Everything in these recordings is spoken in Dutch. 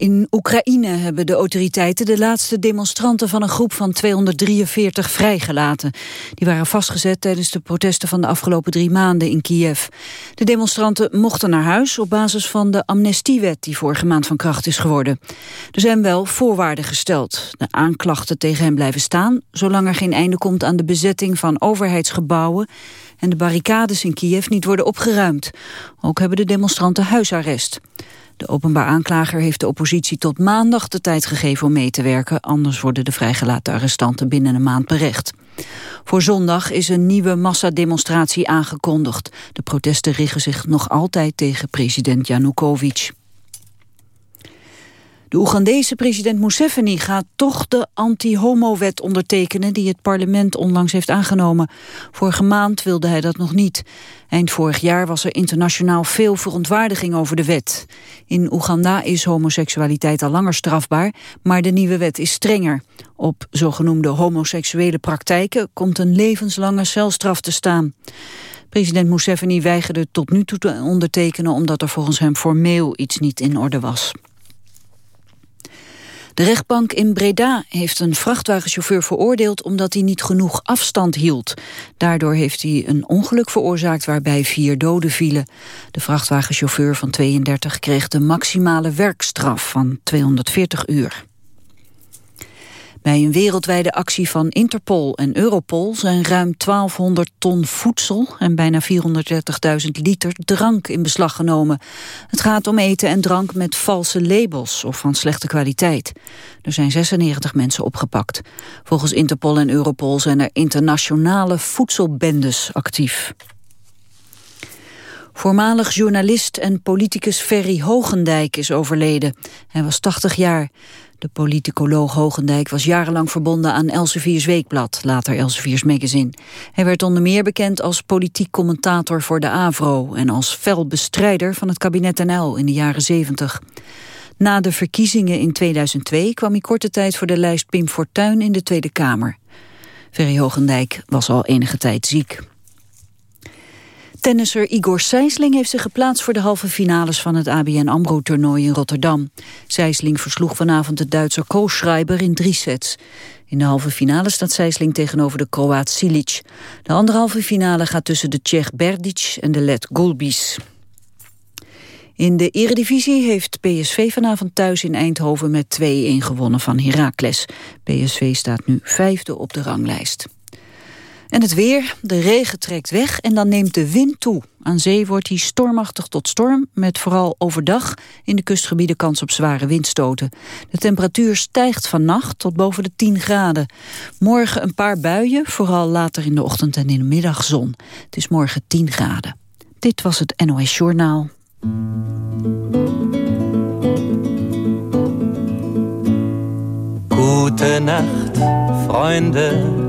In Oekraïne hebben de autoriteiten de laatste demonstranten van een groep van 243 vrijgelaten. Die waren vastgezet tijdens de protesten van de afgelopen drie maanden in Kiev. De demonstranten mochten naar huis op basis van de amnestiewet die vorige maand van kracht is geworden. Er zijn wel voorwaarden gesteld. De aanklachten tegen hen blijven staan, zolang er geen einde komt aan de bezetting van overheidsgebouwen en de barricades in Kiev niet worden opgeruimd. Ook hebben de demonstranten huisarrest. De openbaar aanklager heeft de oppositie tot maandag de tijd gegeven om mee te werken, anders worden de vrijgelaten arrestanten binnen een maand berecht. Voor zondag is een nieuwe massademonstratie aangekondigd. De protesten richten zich nog altijd tegen president Yanukovych. De Oegandese president Museveni gaat toch de anti-homo-wet ondertekenen die het parlement onlangs heeft aangenomen. Vorige maand wilde hij dat nog niet. Eind vorig jaar was er internationaal veel verontwaardiging over de wet. In Oeganda is homoseksualiteit al langer strafbaar, maar de nieuwe wet is strenger. Op zogenoemde homoseksuele praktijken komt een levenslange celstraf te staan. President Museveni weigerde tot nu toe te ondertekenen omdat er volgens hem formeel iets niet in orde was. De rechtbank in Breda heeft een vrachtwagenchauffeur veroordeeld omdat hij niet genoeg afstand hield. Daardoor heeft hij een ongeluk veroorzaakt waarbij vier doden vielen. De vrachtwagenchauffeur van 32 kreeg de maximale werkstraf van 240 uur. Bij een wereldwijde actie van Interpol en Europol zijn ruim 1200 ton voedsel en bijna 430.000 liter drank in beslag genomen. Het gaat om eten en drank met valse labels of van slechte kwaliteit. Er zijn 96 mensen opgepakt. Volgens Interpol en Europol zijn er internationale voedselbendes actief. Voormalig journalist en politicus Ferry Hogendijk is overleden. Hij was 80 jaar. De politicoloog Hogendijk was jarenlang verbonden aan Elsevier's Weekblad, later Elsevier's Magazine. Hij werd onder meer bekend als politiek commentator voor de AVRO en als fel bestrijder van het kabinet NL in de jaren 70. Na de verkiezingen in 2002 kwam hij korte tijd voor de lijst Pim Fortuyn in de Tweede Kamer. Ferry Hogendijk was al enige tijd ziek. Tennisser Igor Sijsling heeft zich geplaatst voor de halve finales van het ABN AMRO-toernooi in Rotterdam. Sijsling versloeg vanavond de Duitser Koolschreiber in drie sets. In de halve finale staat Sijsling tegenover de Kroaat Silic. De andere halve finale gaat tussen de Tsjech Berdic en de Let Gulbis. In de eredivisie heeft PSV vanavond thuis in Eindhoven met 2-1 gewonnen van Heracles. PSV staat nu vijfde op de ranglijst. En het weer, de regen trekt weg en dan neemt de wind toe. Aan zee wordt hij stormachtig tot storm, met vooral overdag in de kustgebieden kans op zware windstoten. De temperatuur stijgt vannacht tot boven de 10 graden. Morgen een paar buien, vooral later in de ochtend en in de middag zon. Het is morgen 10 graden. Dit was het NOS Journaal. Goedenacht, vrienden.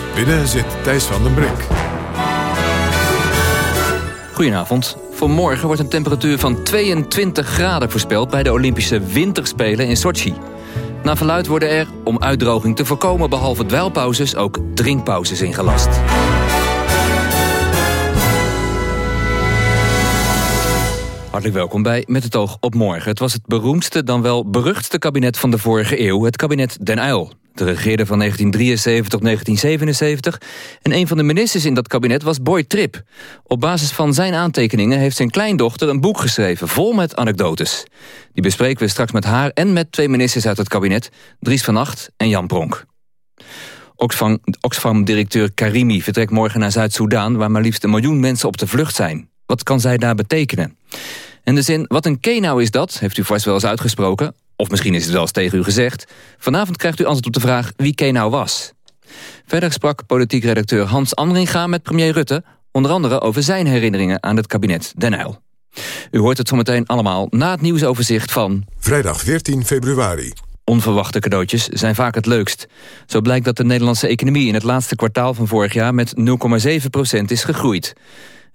Binnen zit Thijs van den Brink. Goedenavond. Voor morgen wordt een temperatuur van 22 graden voorspeld... bij de Olympische Winterspelen in Sochi. Na verluid worden er, om uitdroging te voorkomen... behalve dweilpauzes ook drinkpauzes ingelast. Hartelijk welkom bij Met het oog op morgen. Het was het beroemdste dan wel beruchtste kabinet van de vorige eeuw... het kabinet Den Uyl. De regeerde van 1973 tot 1977 en een van de ministers in dat kabinet was Boy Trip. Op basis van zijn aantekeningen heeft zijn kleindochter een boek geschreven vol met anekdotes. Die bespreken we straks met haar en met twee ministers uit het kabinet, Dries van Acht en Jan Pronk. Oxfam-directeur Karimi vertrekt morgen naar Zuid-Soedan... waar maar liefst een miljoen mensen op de vlucht zijn. Wat kan zij daar betekenen? En de zin, wat een kenau is dat, heeft u vast wel eens uitgesproken... Of misschien is het wel eens tegen u gezegd. Vanavond krijgt u antwoord op de vraag wie Kee nou was. Verder sprak politiek redacteur Hans Andringa met premier Rutte... onder andere over zijn herinneringen aan het kabinet Den Uyl. U hoort het zometeen allemaal na het nieuwsoverzicht van... Vrijdag 14 februari. Onverwachte cadeautjes zijn vaak het leukst. Zo blijkt dat de Nederlandse economie in het laatste kwartaal van vorig jaar met 0,7% is gegroeid.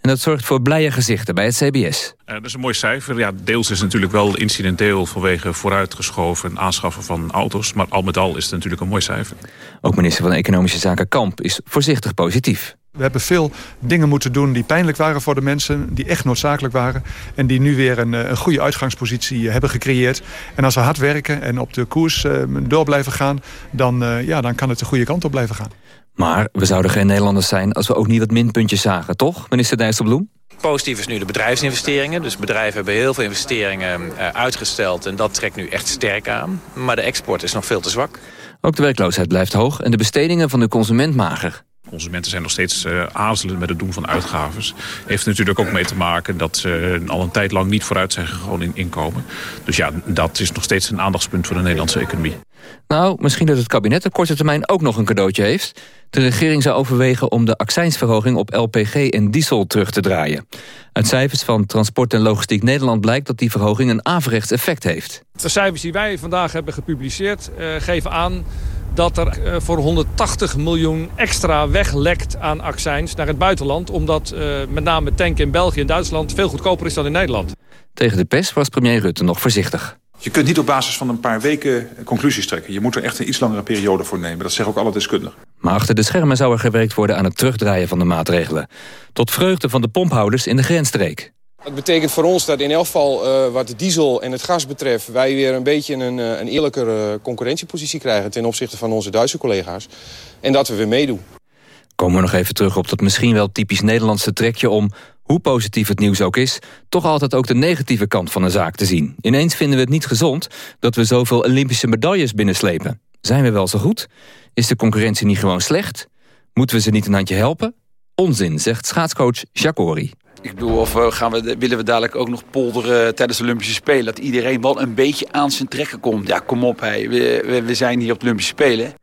En dat zorgt voor blije gezichten bij het CBS. Uh, dat is een mooi cijfer. Ja, deels is het natuurlijk wel incidenteel vanwege vooruitgeschoven aanschaffen van auto's. Maar al met al is het natuurlijk een mooi cijfer. Ook minister van Economische Zaken Kamp is voorzichtig positief. We hebben veel dingen moeten doen die pijnlijk waren voor de mensen... die echt noodzakelijk waren... en die nu weer een, eh, een goede uitgangspositie hebben gecreëerd. En als we hard werken en op de koers uh, door blijven gaan... Dan, uh, ja, dan kan het de goede kant op blijven gaan. Maar we zouden geen Nederlanders zijn als we ook niet wat minpuntjes zagen, toch, minister Dijsselbloem? Positief is nu de bedrijfsinvesteringen. Dus bedrijven hebben heel veel investeringen uitgesteld... en dat trekt nu echt sterk aan. Maar de export is nog veel te zwak. Ook de werkloosheid blijft hoog en de bestedingen van de consument mager. Consumenten zijn nog steeds uh, aarzelend met het doen van uitgaves. Heeft natuurlijk ook mee te maken dat ze al een tijd lang niet vooruit zijn gegaan in inkomen. Dus ja, dat is nog steeds een aandachtspunt voor de Nederlandse economie. Nou, misschien dat het kabinet op korte termijn ook nog een cadeautje heeft. De regering zou overwegen om de accijnsverhoging op LPG en diesel terug te draaien. Uit cijfers van Transport en Logistiek Nederland blijkt dat die verhoging een averechts effect heeft. De cijfers die wij vandaag hebben gepubliceerd uh, geven aan dat er uh, voor 180 miljoen extra weglekt aan accijns naar het buitenland. Omdat uh, met name tanken in België en Duitsland veel goedkoper is dan in Nederland. Tegen de pers was premier Rutte nog voorzichtig. Je kunt niet op basis van een paar weken conclusies trekken. Je moet er echt een iets langere periode voor nemen. Dat zeggen ook alle deskundigen. Maar achter de schermen zou er gewerkt worden aan het terugdraaien van de maatregelen. Tot vreugde van de pomphouders in de grensstreek. Dat betekent voor ons dat in elk geval uh, wat de diesel en het gas betreft... wij weer een beetje een, uh, een eerlijkere concurrentiepositie krijgen... ten opzichte van onze Duitse collega's. En dat we weer meedoen. Komen we nog even terug op dat misschien wel typisch Nederlandse trekje om hoe positief het nieuws ook is, toch altijd ook de negatieve kant van een zaak te zien. Ineens vinden we het niet gezond dat we zoveel Olympische medailles binnenslepen. Zijn we wel zo goed? Is de concurrentie niet gewoon slecht? Moeten we ze niet een handje helpen? Onzin, zegt schaatscoach Jacori. Ik bedoel, of eh, gaan we, willen we dadelijk ook nog polderen tijdens de Olympische Spelen? Dat iedereen wel een beetje aan zijn trekken komt. Ja, kom op, hey. we, we, we zijn hier op de Olympische Spelen.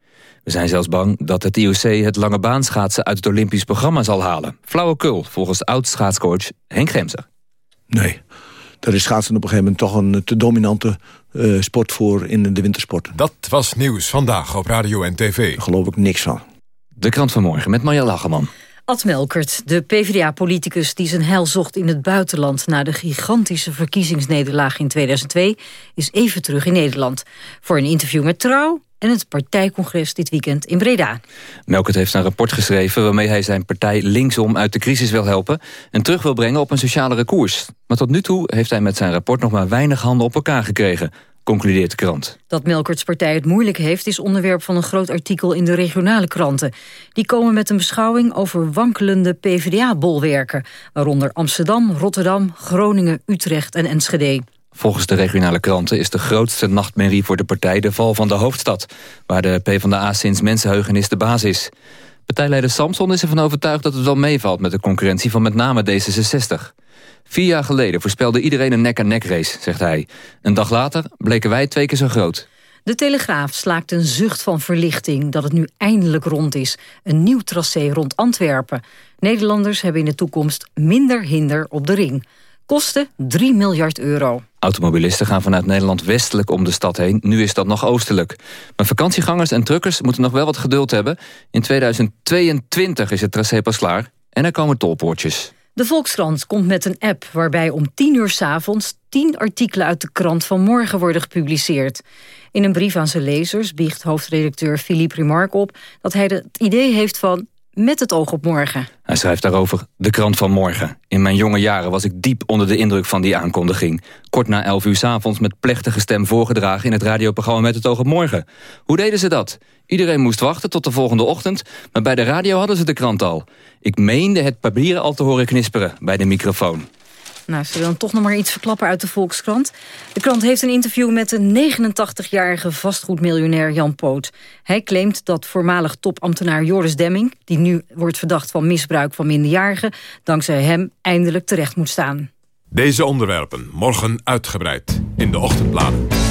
We zijn zelfs bang dat het IOC het lange baanschaatsen uit het Olympisch programma zal halen. Flauwekul, volgens oud-schaatscoach Henk Gemser. Nee, daar is schaatsen op een gegeven moment toch een te dominante uh, sport voor in de wintersporten. Dat was nieuws vandaag op radio en tv. Daar geloof ik niks van. De krant van morgen met Marja Lagerman. Ad Melkert, de PvdA-politicus die zijn heil zocht in het buitenland... na de gigantische verkiezingsnederlaag in 2002, is even terug in Nederland. Voor een interview met Trouw en het partijcongres dit weekend in Breda. Melkert heeft een rapport geschreven waarmee hij zijn partij linksom uit de crisis wil helpen... en terug wil brengen op een socialere koers. Maar tot nu toe heeft hij met zijn rapport nog maar weinig handen op elkaar gekregen concludeert de krant. Dat Melkerts partij het moeilijk heeft... is onderwerp van een groot artikel in de regionale kranten. Die komen met een beschouwing over wankelende PvdA-bolwerken... waaronder Amsterdam, Rotterdam, Groningen, Utrecht en Enschede. Volgens de regionale kranten is de grootste nachtmerrie voor de partij... de val van de hoofdstad, waar de PvdA sinds mensenheugenis de baas is. Partijleider Samson is ervan overtuigd dat het wel meevalt... met de concurrentie van met name D66. Vier jaar geleden voorspelde iedereen een nek-aan-nek race, zegt hij. Een dag later bleken wij twee keer zo groot. De Telegraaf slaakt een zucht van verlichting dat het nu eindelijk rond is. Een nieuw tracé rond Antwerpen. Nederlanders hebben in de toekomst minder hinder op de ring. Kosten 3 miljard euro. Automobilisten gaan vanuit Nederland westelijk om de stad heen. Nu is dat nog oostelijk. Maar vakantiegangers en truckers moeten nog wel wat geduld hebben. In 2022 is het tracé pas klaar en er komen tolpoortjes. De Volkskrant komt met een app waarbij om 10 uur s avonds 10 artikelen uit de krant van morgen worden gepubliceerd. In een brief aan zijn lezers biecht hoofdredacteur Philippe Remarque op dat hij het idee heeft van met het oog op morgen. Hij schrijft daarover de krant van morgen. In mijn jonge jaren was ik diep onder de indruk van die aankondiging. Kort na 11 uur s avonds met plechtige stem voorgedragen... in het radioprogramma Met het oog op morgen. Hoe deden ze dat? Iedereen moest wachten tot de volgende ochtend... maar bij de radio hadden ze de krant al. Ik meende het papier al te horen knisperen bij de microfoon. Nou, we dan toch nog maar iets verklappen uit de Volkskrant? De krant heeft een interview met de 89-jarige vastgoedmiljonair Jan Poot. Hij claimt dat voormalig topambtenaar Joris Demming... die nu wordt verdacht van misbruik van minderjarigen... dankzij hem eindelijk terecht moet staan. Deze onderwerpen morgen uitgebreid in de ochtendbladen.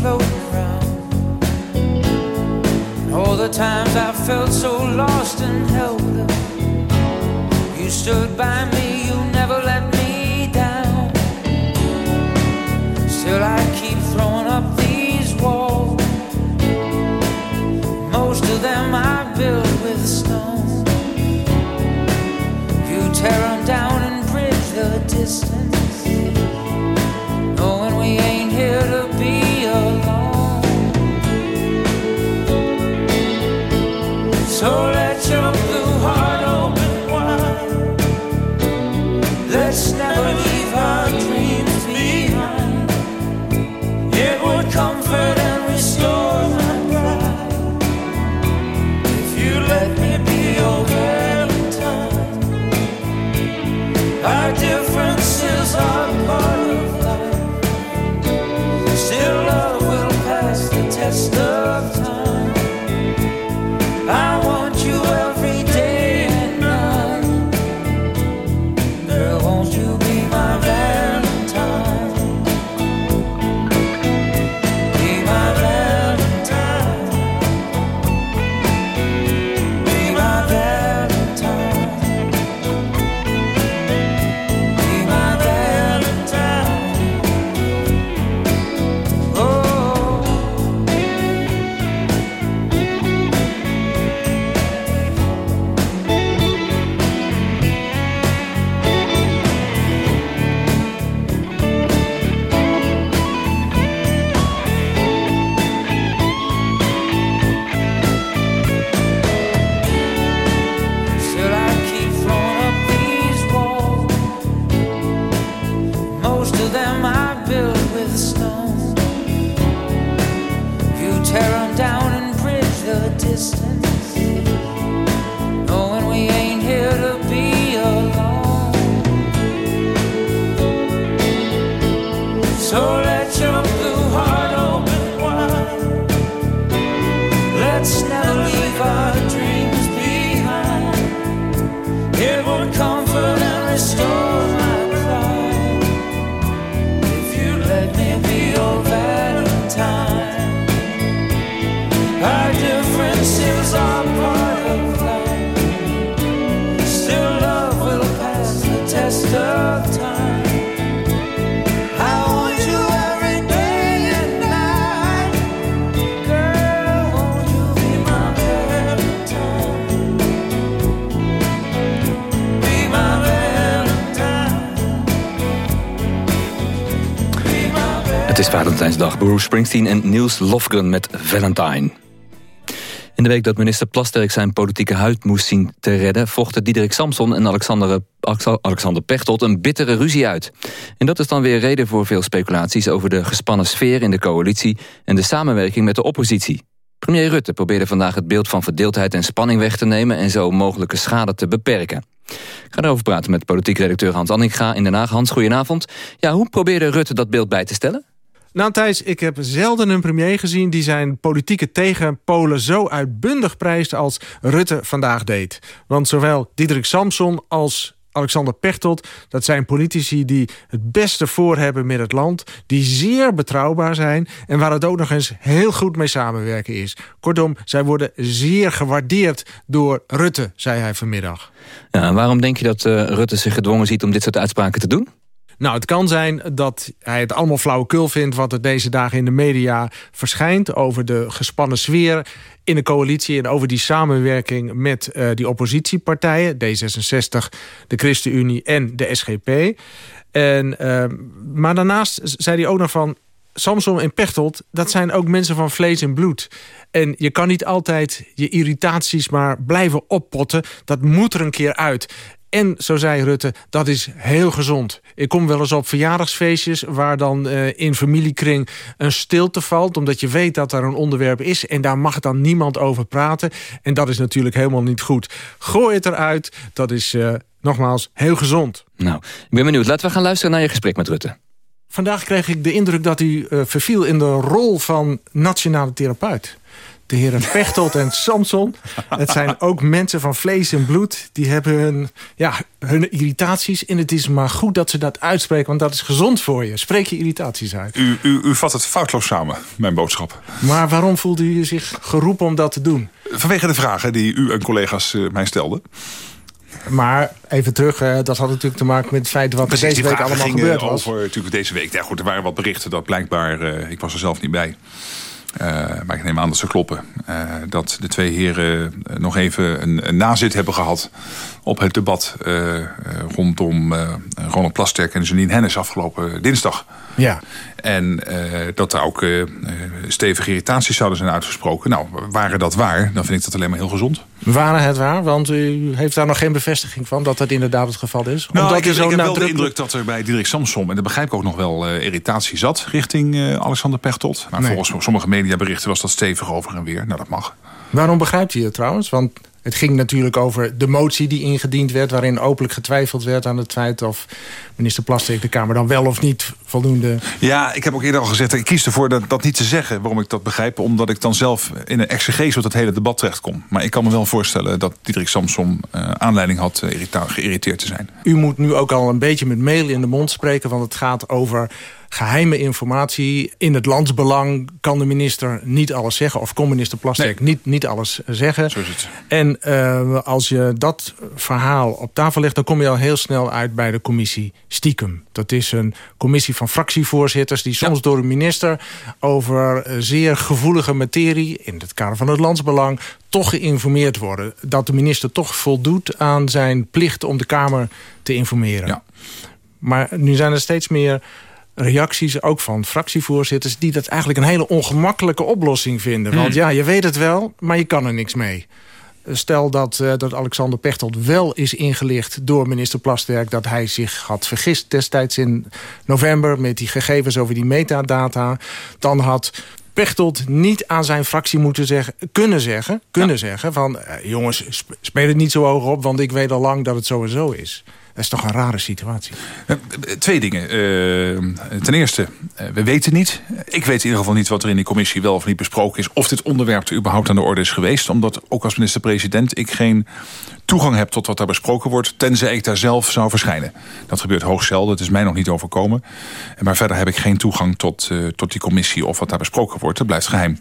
Floating around. All the times I felt so lost and helpless. You stood by me, you never let me down. Still, I keep throwing up these walls. Most of them I built with stone. You tear Het is Valentijnsdag. Bruce Springsteen en Niels Lofgren met Valentine. In de week dat minister Plasterk zijn politieke huid moest zien te redden... vochten Diederik Samson en Alexander, Alexander Pechtold een bittere ruzie uit. En dat is dan weer reden voor veel speculaties... over de gespannen sfeer in de coalitie... en de samenwerking met de oppositie. Premier Rutte probeerde vandaag het beeld van verdeeldheid en spanning weg te nemen... en zo mogelijke schade te beperken. Ik ga erover praten met politiek redacteur Hans Anninga in Den Haag. Hans, goedenavond. Ja, hoe probeerde Rutte dat beeld bij te stellen? Nou Thijs, ik heb zelden een premier gezien... die zijn politieke tegenpolen zo uitbundig prijst als Rutte vandaag deed. Want zowel Diederik Samson als Alexander Pechtold... dat zijn politici die het beste voor hebben met het land... die zeer betrouwbaar zijn... en waar het ook nog eens heel goed mee samenwerken is. Kortom, zij worden zeer gewaardeerd door Rutte, zei hij vanmiddag. Ja, waarom denk je dat uh, Rutte zich gedwongen ziet om dit soort uitspraken te doen? Nou, het kan zijn dat hij het allemaal flauwekul vindt... wat er deze dagen in de media verschijnt... over de gespannen sfeer in de coalitie... en over die samenwerking met uh, die oppositiepartijen... D66, de ChristenUnie en de SGP. En, uh, maar daarnaast zei hij ook nog van... Samson en Pechtold, dat zijn ook mensen van vlees en bloed. En je kan niet altijd je irritaties maar blijven oppotten. Dat moet er een keer uit. En, zo zei Rutte, dat is heel gezond. Ik kom wel eens op verjaardagsfeestjes... waar dan uh, in familiekring een stilte valt... omdat je weet dat er een onderwerp is... en daar mag dan niemand over praten. En dat is natuurlijk helemaal niet goed. Gooi het eruit, dat is uh, nogmaals heel gezond. Nou, ik ben benieuwd. Laten we gaan luisteren naar je gesprek met Rutte. Vandaag kreeg ik de indruk dat u uh, verviel in de rol van nationale therapeut. De heren Pechtold en Samson. Het zijn ook mensen van vlees en bloed. Die hebben hun, ja, hun irritaties. En het is maar goed dat ze dat uitspreken, want dat is gezond voor je. Spreek je irritaties uit. U, u, u vat het foutloos samen, mijn boodschap. Maar waarom voelde u zich geroepen om dat te doen? Vanwege de vragen die u en collega's eh, mij stelden. Maar even terug, eh, dat had natuurlijk te maken met het feit wat er Precies, deze week allemaal gebeurd was. over natuurlijk deze week. Ja, goed, er waren wat berichten dat blijkbaar, eh, ik was er zelf niet bij. Eh, maar ik neem aan dat ze kloppen. eh, dat de twee heren eh, nog even een, een nazit hebben gehad op het debat eh, eh, rondom eh, Ronald Plasterk en Janine Hennis afgelopen dinsdag. Ja. En dat er ook stevige irritaties zouden zijn uitgesproken. Nou, waren dat waar, dan vind ik dat alleen maar heel gezond. Waren het waar? Want u heeft daar nog geen bevestiging van dat dat inderdaad het geval is. Nou, Omdat ik, u ik zo heb wel de indruk dat er bij Diederik Samsom... en dat begrijp ik ook nog wel, irritatie zat richting Alexander Pechtold. Maar Nee. volgens sommige mediaberichten was dat stevig over en weer. Nou, dat mag. Waarom begrijpt u het trouwens? Want het ging natuurlijk over de motie die ingediend werd... waarin openlijk getwijfeld werd aan het feit of minister Plasterk de Kamer dan wel of niet voldoende... Ja, ik heb ook eerder al gezegd... ik kies ervoor dat, dat niet te zeggen waarom ik dat begrijp... omdat ik dan zelf in een exegese tot het hele debat terechtkom. Maar ik kan me wel voorstellen dat Diederik Samsom eh, aanleiding had eh, geïrriteerd te zijn. U moet nu ook al een beetje met mail in de mond spreken... want het gaat over geheime informatie. In het landsbelang kan de minister niet alles zeggen... of kon minister Plasterk niet, niet alles zeggen. Zo is het. En eh, als je dat verhaal op tafel legt... dan kom je al heel snel uit bij de commissie Stiekem. Dat is een commissie van fractievoorzitters... die soms door de minister over eh, zeer gevoelige materie... in het kader van het landsbelang toch geïnformeerd worden. Dat de minister toch voldoet aan zijn plicht om de Kamer te informeren. Maar nu zijn er steeds meer reacties, ook van fractievoorzitters... die dat eigenlijk een hele ongemakkelijke oplossing vinden. Want Hmm. ja, je weet het wel, maar je kan er niks mee. Stel dat, eh, dat Alexander Pechtold wel is ingelicht door minister Plasterk... dat hij zich had vergist destijds in november... met die gegevens over die metadata. Dan had Pechtold niet aan zijn fractie moeten zeggen, kunnen zeggen... kunnen zeggen van, eh, jongens, sp- speel het niet zo hoog op... want ik weet al lang dat het sowieso is. Dat is toch een rare situatie. Eh, Twee dingen. Eh, ten eerste, eh, we weten niet. Ik weet in ieder geval niet wat er in die commissie wel of niet besproken is. Of dit onderwerp er überhaupt aan de orde is geweest. Omdat ook als minister-president ik geen toegang heb tot wat daar besproken wordt. Tenzij ik daar zelf zou verschijnen. Dat gebeurt hoogst zelden. Het is mij nog niet overkomen. Maar verder heb ik geen toegang tot, tot die commissie of wat daar besproken wordt. Dat blijft geheim.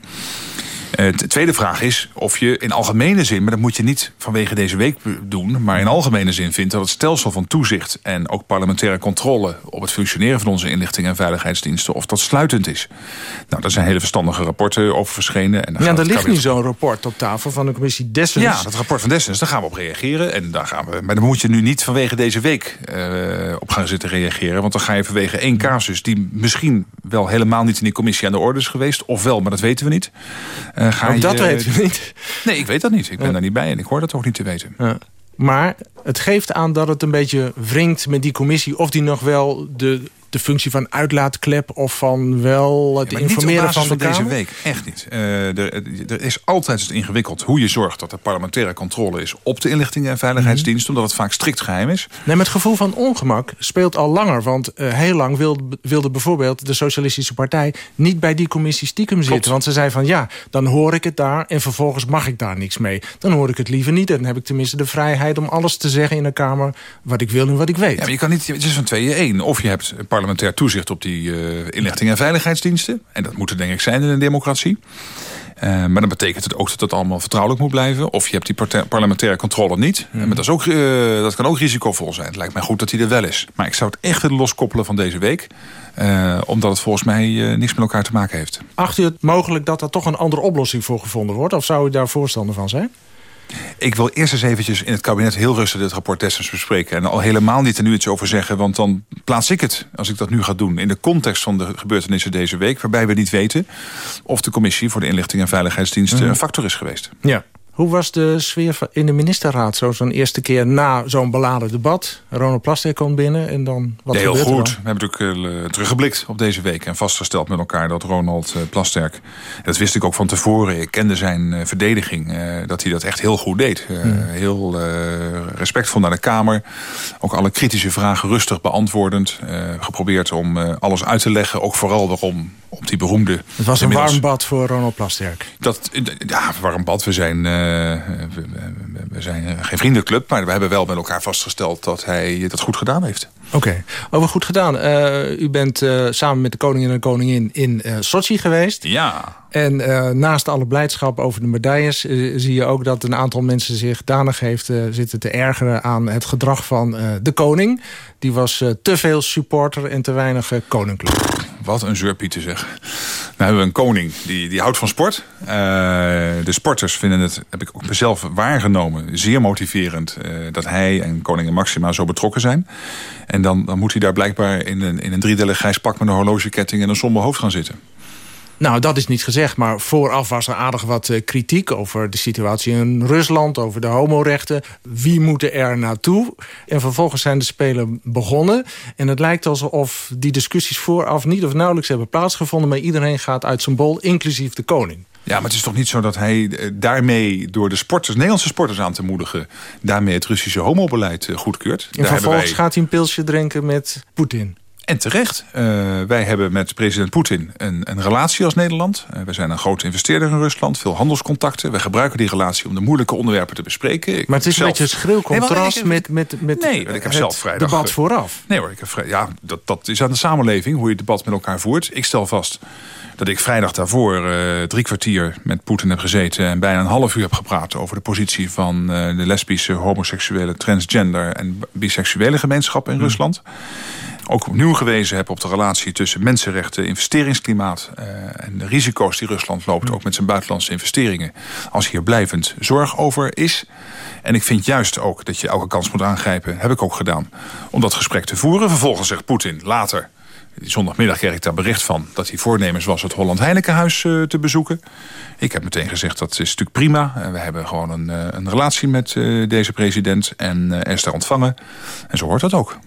Eh, De tweede vraag is of je in algemene zin... maar dat moet je niet vanwege deze week doen... maar in algemene zin vindt dat het stelsel van toezicht... en ook parlementaire controle op het functioneren van onze inlichting... en veiligheidsdiensten, of dat sluitend is. Nou, daar zijn hele verstandige rapporten over verschenen. En Ja, er ligt nu zo'n rapport op tafel van de commissie Dessens. ja, dat rapport van Dessens, daar gaan we op reageren. En daar gaan we, maar dan moet je nu niet vanwege deze week eh, op gaan zitten reageren. Want dan ga je vanwege één casus... die misschien wel helemaal niet in die commissie aan de orde is geweest... of wel, maar dat weten we niet. Eh, ga Ook je- dat weten we niet. Nee, ik weet dat niet. Ik ben daar niet bij en ik hoor dat ook niet te weten. Maar het geeft aan dat het een beetje wringt met die commissie... of die nog wel de, de functie van uitlaatklep... of van wel het informeren van de van deze week. Echt niet. Eh, er, er is altijd het ingewikkeld hoe je zorgt dat er parlementaire controle is op de inlichtingen en veiligheidsdiensten, Mhm. omdat het vaak strikt geheim is. Nee, maar het gevoel van ongemak speelt al langer. Want eh, heel lang wilde, wilde bijvoorbeeld de Socialistische Partij... niet bij die commissie stiekem zitten. Want ze zei van ja, dan hoor ik het daar... en vervolgens mag ik daar niks mee. Dan hoor ik het liever niet. En dan heb ik tenminste de vrijheid om alles te zeggen in de Kamer... wat ik wil en wat ik weet. Ja, maar je kan niet, het is van tweeën één. Of je hebt parlementair toezicht op die eh inlichtingen en veiligheidsdiensten. En dat moet er denk ik zijn in een democratie. Eh, maar dan betekent het ook dat het allemaal vertrouwelijk moet blijven. Of je hebt die parlementaire controle niet. Hmm. En dat, is ook, eh, dat kan ook risicovol zijn. Het lijkt mij goed dat die er wel is. Maar ik zou het echt willen loskoppelen van deze week. Omdat het volgens mij niks met elkaar te maken heeft. Acht u het mogelijk dat er toch een andere oplossing voor gevonden wordt? Of zou u daar voorstander van zijn? Ik wil eerst eens eventjes in het kabinet heel rustig dit rapport Dessens bespreken. En al helemaal niet er nu iets over zeggen. Want dan plaats ik het, als ik dat nu ga doen... in de context van de gebeurtenissen deze week. Waarbij we niet weten of de commissie voor de inlichting en veiligheidsdiensten... Mhm. een factor is geweest. Ja. Hoe was de sfeer in de ministerraad? Zo zo'n eerste keer na zo'n beladen debat. Ronald Plasterk komt binnen en dan wat Nee, heel gebeurt er goed. We hebben natuurlijk eh, teruggeblikt op deze week... en vastgesteld met elkaar dat Ronald eh, Plasterk... dat wist ik ook van tevoren, ik kende zijn eh, verdediging... dat hij dat echt heel goed deed. Hmm. Heel respectvol naar de Kamer. Ook alle kritische vragen rustig beantwoordend. Geprobeerd om alles uit te leggen. Ook vooral waarom op die beroemde... Het was een warm bad voor Ronald Plasterk. Dat, ja, warm bad. We zijn, we, we- zijn eh, geen vriendenclub, maar we hebben wel met elkaar vastgesteld dat hij dat goed gedaan heeft. Oké, over goed gedaan. Eh, u bent eh, samen met de koning en de koningin in eh Sochi geweest. Ja. En eh, naast alle blijdschap over de medailles... eh, zie je ook dat een aantal mensen zich danig heeft eh, zitten te ergeren... aan het gedrag van de koning. Die was te veel supporter en te weinig koninklijk. Wat een zeurpieten zeg. Nou hebben we een koning die, die houdt van sport. De sporters vinden het, heb ik ook mezelf waargenomen, zeer motiverend... dat hij en koningin Maxima zo betrokken zijn. En dan, dan moet hij daar blijkbaar in een, in een driedelig grijs pak... met een horlogeketting en een somber hoofd gaan zitten. Nou, dat is niet gezegd, maar vooraf was er aardig wat eh, kritiek... over de situatie in Rusland, over de homorechten. Wie moet er naartoe? En vervolgens zijn de Spelen begonnen. En het lijkt alsof die discussies vooraf niet of nauwelijks hebben plaatsgevonden... maar iedereen gaat uit zijn bol, inclusief de koning. Ja, maar het is toch niet zo dat hij eh, daarmee door de sporters, Nederlandse sporters aan te moedigen, daarmee het Russische homobeleid eh, goedkeurt. En Daar vervolgens wij- gaat hij een pilsje drinken met Poetin. En terecht. Eh, wij hebben met president Poetin een, een relatie als Nederland. Eh, we zijn een grote investeerder in Rusland, veel handelscontacten. We gebruiken die relatie om de moeilijke onderwerpen te bespreken. Ik Maar het is een beetje een schril contrast met, met, met Nee, ik heb het zelf vrijdag... debat vooraf. Nee hoor, ik heb vrij, ja, dat, dat is aan de samenleving, hoe je het debat met elkaar voert. Ik stel vast dat ik vrijdag daarvoor eh, drie kwartier met Poetin heb gezeten... en bijna een half uur heb gepraat over de positie van eh, de lesbische, homoseksuele, transgender... en biseksuele gemeenschap in Rusland. Ook opnieuw gewezen heb op de relatie tussen mensenrechten, investeringsklimaat... eh, en de risico's die Rusland loopt, ook met zijn buitenlandse investeringen... als hier blijvend zorg over is... En ik vind juist ook dat je elke kans moet aangrijpen. Heb ik ook gedaan. Om dat gesprek te voeren. Vervolgens zegt Poetin later... Zondagmiddag kreeg ik daar bericht van dat hij voornemens was het Holland Heinekenhuis eh, te bezoeken. Ik heb meteen gezegd dat is natuurlijk prima. En we hebben gewoon een, eh, een relatie met eh, deze president en eh, er is daar ontvangen. En zo hoort dat ook.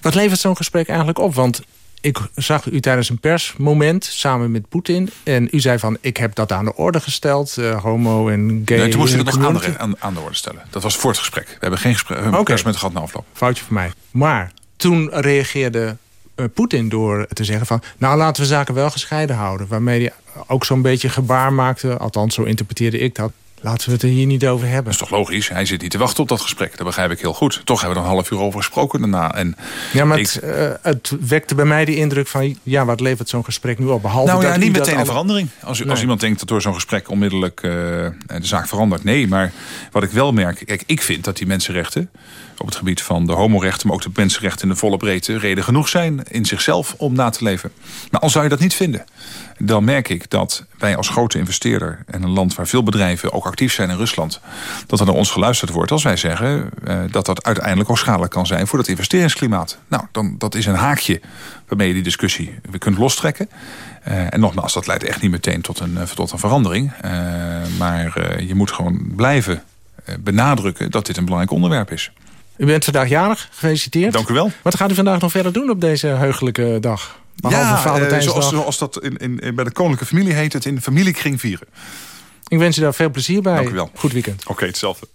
Wat levert zo'n gesprek eigenlijk op? Want ik zag u tijdens een persmoment samen met Poetin. En u zei van, ik heb dat aan de orde gesteld. eh, homo en gay. Nee, toen moest ik het nog aan de, aan, aan de orde stellen. Dat was voor het gesprek. We hebben geen gesprek, persmoment gehad na afloop. Foutje van mij. Maar toen reageerde eh, Poetin door te zeggen van... nou, laten we zaken wel gescheiden houden. Waarmee hij ook zo'n beetje gebaar maakte. Althans, zo interpreteerde ik dat. Laten we het er hier niet over hebben. Dat is toch logisch? Hij zit niet te wachten op dat gesprek. Dat begrijp ik heel goed. Toch hebben we er een half uur over gesproken daarna. En Ja, maar ik- het, eh, het wekte bij mij de indruk van... ja, wat levert zo'n gesprek nu op? Behalve nou ja, dat niet meteen een verandering. Als, als iemand denkt dat door zo'n gesprek onmiddellijk eh, de zaak verandert. Nee, maar wat ik wel merk... Kijk, ik vind dat die mensenrechten op het gebied van de homorechten... maar ook de mensenrechten in de volle breedte... reden genoeg zijn in zichzelf om na te leven. Maar al zou je dat niet vinden... dan merk ik dat wij als grote investeerder... en een land waar veel bedrijven ook actief zijn in Rusland... dat er naar ons geluisterd wordt als wij zeggen... eh, dat dat uiteindelijk ook schadelijk kan zijn voor het investeringsklimaat. Nou, dan, dat is een haakje waarmee je die discussie weer kunt lostrekken. Eh, en nogmaals, dat leidt echt niet meteen tot een, eh, tot een verandering. Maar je moet gewoon blijven benadrukken dat dit een belangrijk onderwerp is. U bent vandaag jarig, gefeliciteerd. Dank u wel. Wat gaat u vandaag nog verder doen op deze heugelijke dag? Behalve ja, eh, Valentijnsdag. zoals, zoals dat in, in, bij de koninklijke familie heet, het in de familiekring vieren. Ik wens u daar veel plezier bij. Dank u wel. Goed weekend. Oké, hetzelfde.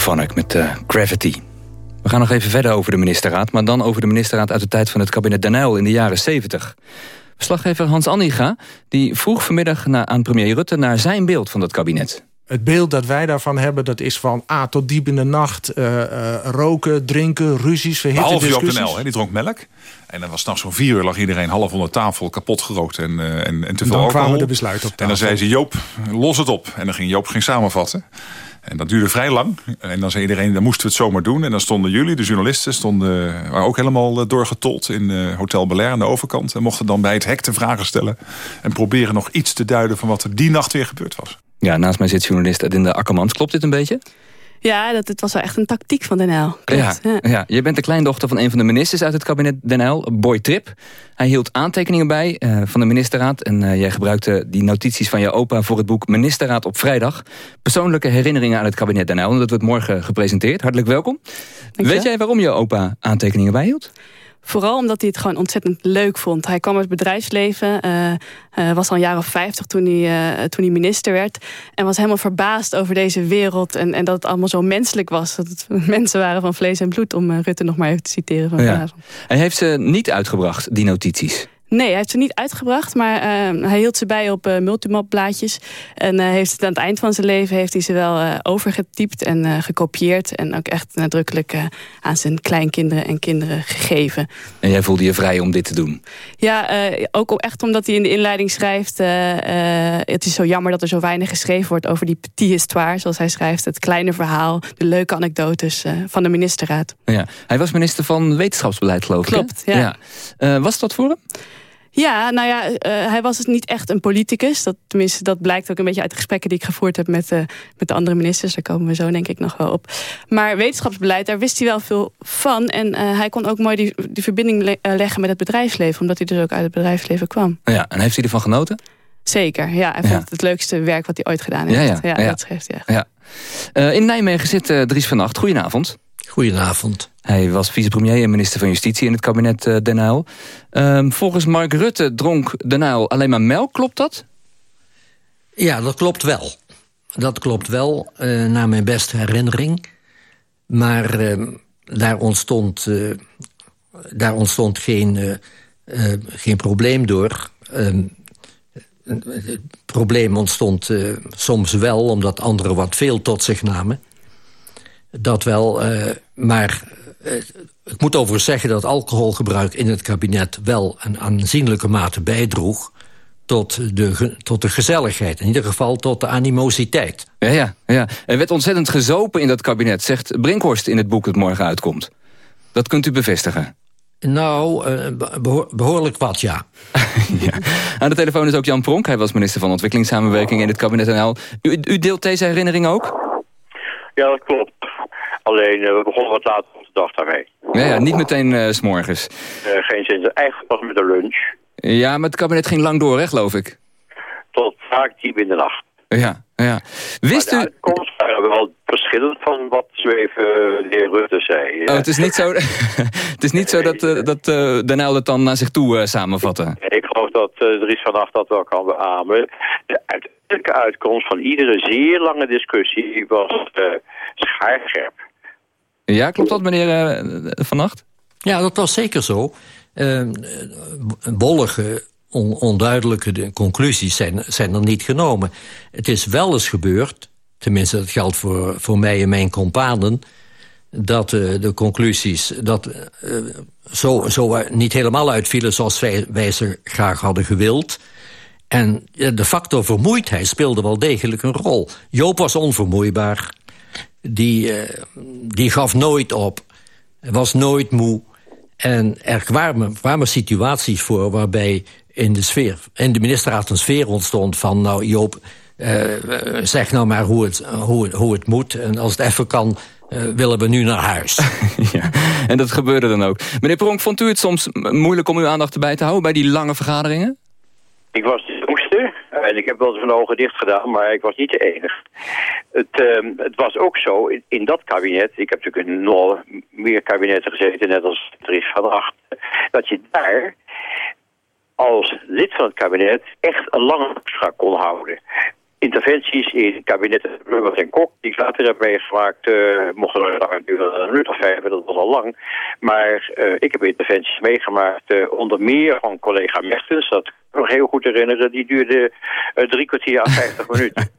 Ik met uh, Gravity. We gaan nog even verder over de ministerraad... maar dan over de ministerraad uit de tijd van het kabinet Den Uyl in de jaren 70. Verslaggever Hans Anniga die vroeg vanmiddag naar, aan premier Rutte... naar zijn beeld van dat kabinet. Het beeld dat wij daarvan hebben, dat is van A tot diep in de nacht... Uh, uh, roken, drinken, ruzies, verhitte Behalve discussies. Joop den L, hè, die dronk melk. En dan was s'nachts zo'n vier uur lag iedereen half onder tafel kapot gerookt en, uh, en, en te veel dan alcohol. kwamen de besluiten op tafel. En dan zei ze, Joop, los het op. En dan ging Joop ging samenvatten. En dat duurde vrij lang. En dan zei iedereen, dan moesten we het zomaar doen. En dan stonden jullie, de journalisten, stonden, waren ook helemaal doorgetold in uh, Hotel Belair aan de overkant. En mochten dan bij het hek de vragen stellen. En proberen nog iets te duiden van wat er die nacht weer gebeurd was. Ja, naast mij zit journalist Edinda Akkermans. Klopt dit een beetje? Ja, dat, het was wel echt een tactiek van Den Uyl. Ja, ja. ja, je bent de kleindochter van een van de ministers uit het kabinet Den Uyl, Boy Trip. Hij hield aantekeningen bij uh, van de ministerraad. En uh, jij gebruikte die notities van je opa voor het boek Ministerraad op vrijdag. Persoonlijke herinneringen aan het kabinet Den Uyl. En dat wordt morgen gepresenteerd. Hartelijk welkom. Weet jij waarom je opa aantekeningen bijhield? Vooral omdat hij het gewoon ontzettend leuk vond. Hij kwam uit het bedrijfsleven, uh, uh, was al een jaar of vijftig toen hij, uh, toen hij minister werd. En was helemaal verbaasd over deze wereld en, en dat het allemaal zo menselijk was. Dat het mensen waren van vlees en bloed, om Rutte nog maar even te citeren van ja. Hij heeft ze niet uitgebracht, die notities. Nee, hij heeft ze niet uitgebracht, maar uh, hij hield ze bij op uh, multimap-blaadjes. En uh, heeft het aan het eind van zijn leven heeft hij ze wel overgetypt en gekopieerd. En ook echt nadrukkelijk aan zijn kleinkinderen en kinderen gegeven. En jij voelde je vrij om dit te doen? Ja, ook echt omdat hij in de inleiding schrijft... het is zo jammer dat er zo weinig geschreven wordt over die petit histoire, zoals hij schrijft. Het kleine verhaal, de leuke anekdotes van de ministerraad. Ja, hij was minister van Wetenschapsbeleid, geloof ik. Klopt, ja. ja. was dat voor hem? Ja, nou ja, uh, hij was dus niet echt een politicus. Dat, tenminste, dat blijkt ook een beetje uit de gesprekken die ik gevoerd heb met, uh, met de andere ministers. Daar komen we zo denk ik nog wel op. Maar wetenschapsbeleid, daar wist hij wel veel van. En uh, hij kon ook mooi die, die verbinding le leggen met het bedrijfsleven. Omdat hij dus ook uit het bedrijfsleven kwam. Ja, en heeft hij ervan genoten? Zeker, ja. Hij ja. vond het het leukste werk wat hij ooit gedaan heeft. Ja, ja, ja, dat schrijft hij echt. Ja. in Nijmegen zit Dries van Nacht. Goedenavond. Goedenavond. Hij was vicepremier en minister van Justitie in het kabinet uh, Den Uyl. Um, volgens Mark Rutte dronk Den Uyl alleen maar melk, klopt dat? Ja, dat klopt wel. Dat klopt wel, uh, naar mijn beste herinnering. Maar uh, daar, ontstond, daar ontstond geen, geen probleem door. Ehm, het probleem ontstond soms wel, omdat anderen wat veel tot zich namen. Dat wel, uh, maar uh, ik moet overigens zeggen dat alcoholgebruik in het kabinet... wel een aanzienlijke mate bijdroeg tot de, tot de gezelligheid. In ieder geval tot de animositeit. Ja, ja, ja. Er werd ontzettend gezopen in dat kabinet, zegt Brinkhorst in het boek dat morgen uitkomt. Dat kunt u bevestigen. Nou, uh, behoor, behoorlijk wat, ja. ja. Aan de telefoon is ook Jan Pronk. Hij was minister van Ontwikkelingssamenwerking in het kabinet NL. U, u deelt deze herinnering ook? Ja, dat klopt. Alleen, uh, we begonnen wat later op de dag daarmee. Ja, ja niet meteen uh, s'morgens. Uh, geen zin. Eigenlijk pas met de lunch. Ja, maar het kabinet ging lang door, hè, geloof ik? Tot vaak diep in de nacht. Ja, ja. Wist maar u... de uitkomst waren wel verschillend van wat zo even de heer Rutte zei. Oh, het is niet zo, het is niet zo dat, uh, dat uh, Den Uyl het dan naar zich toe uh, samenvatten? Ik geloof dat uh, Dries van Acht dat wel kan beamen. De uiteindelijke uitkomst van iedere zeer lange discussie was schaarscherp. Ja, klopt dat, meneer Van Nacht? Ja, dat was zeker zo. Uh, onduidelijke conclusies zijn, zijn er niet genomen. Het is wel eens gebeurd, tenminste dat geldt voor, voor mij en mijn companen... dat uh, de conclusies dat, uh, zo, zo niet helemaal uitvielen zoals wij, wij ze graag hadden gewild... En de factor vermoeidheid speelde wel degelijk een rol. Joop was onvermoeibaar. Die, uh, die gaf nooit op. Was nooit moe. En er kwamen, kwamen situaties voor waarbij in de, sfeer, in de ministerraad een sfeer ontstond van... nou Joop, uh, zeg nou maar hoe het, hoe, hoe het moet. En als het even kan, uh, willen we nu naar huis. ja, en dat gebeurde dan ook. Meneer Pronk, vond u het soms moeilijk om uw aandacht erbij te houden... bij die lange vergaderingen? Ik was en ik heb wel eens mijn ogen dicht gedaan, maar ik was niet de enige. Het, uh, het was ook zo, in, dat kabinet, ik heb natuurlijk in nog meer kabinetten gezeten, net als Dries van Acht, dat je daar als lid van het kabinet echt een lange afspraak kon houden. interventies in kabinetten Lubbers en Kok, die ik later heb meegemaakt, uh, mochten er langer duren een minuut of vijf, dat was al lang. Maar uh, ik heb interventies meegemaakt, uh, onder meer van collega Mertens, dat nog heel goed herinneren, die duurde drie kwartier aan 50 minuten.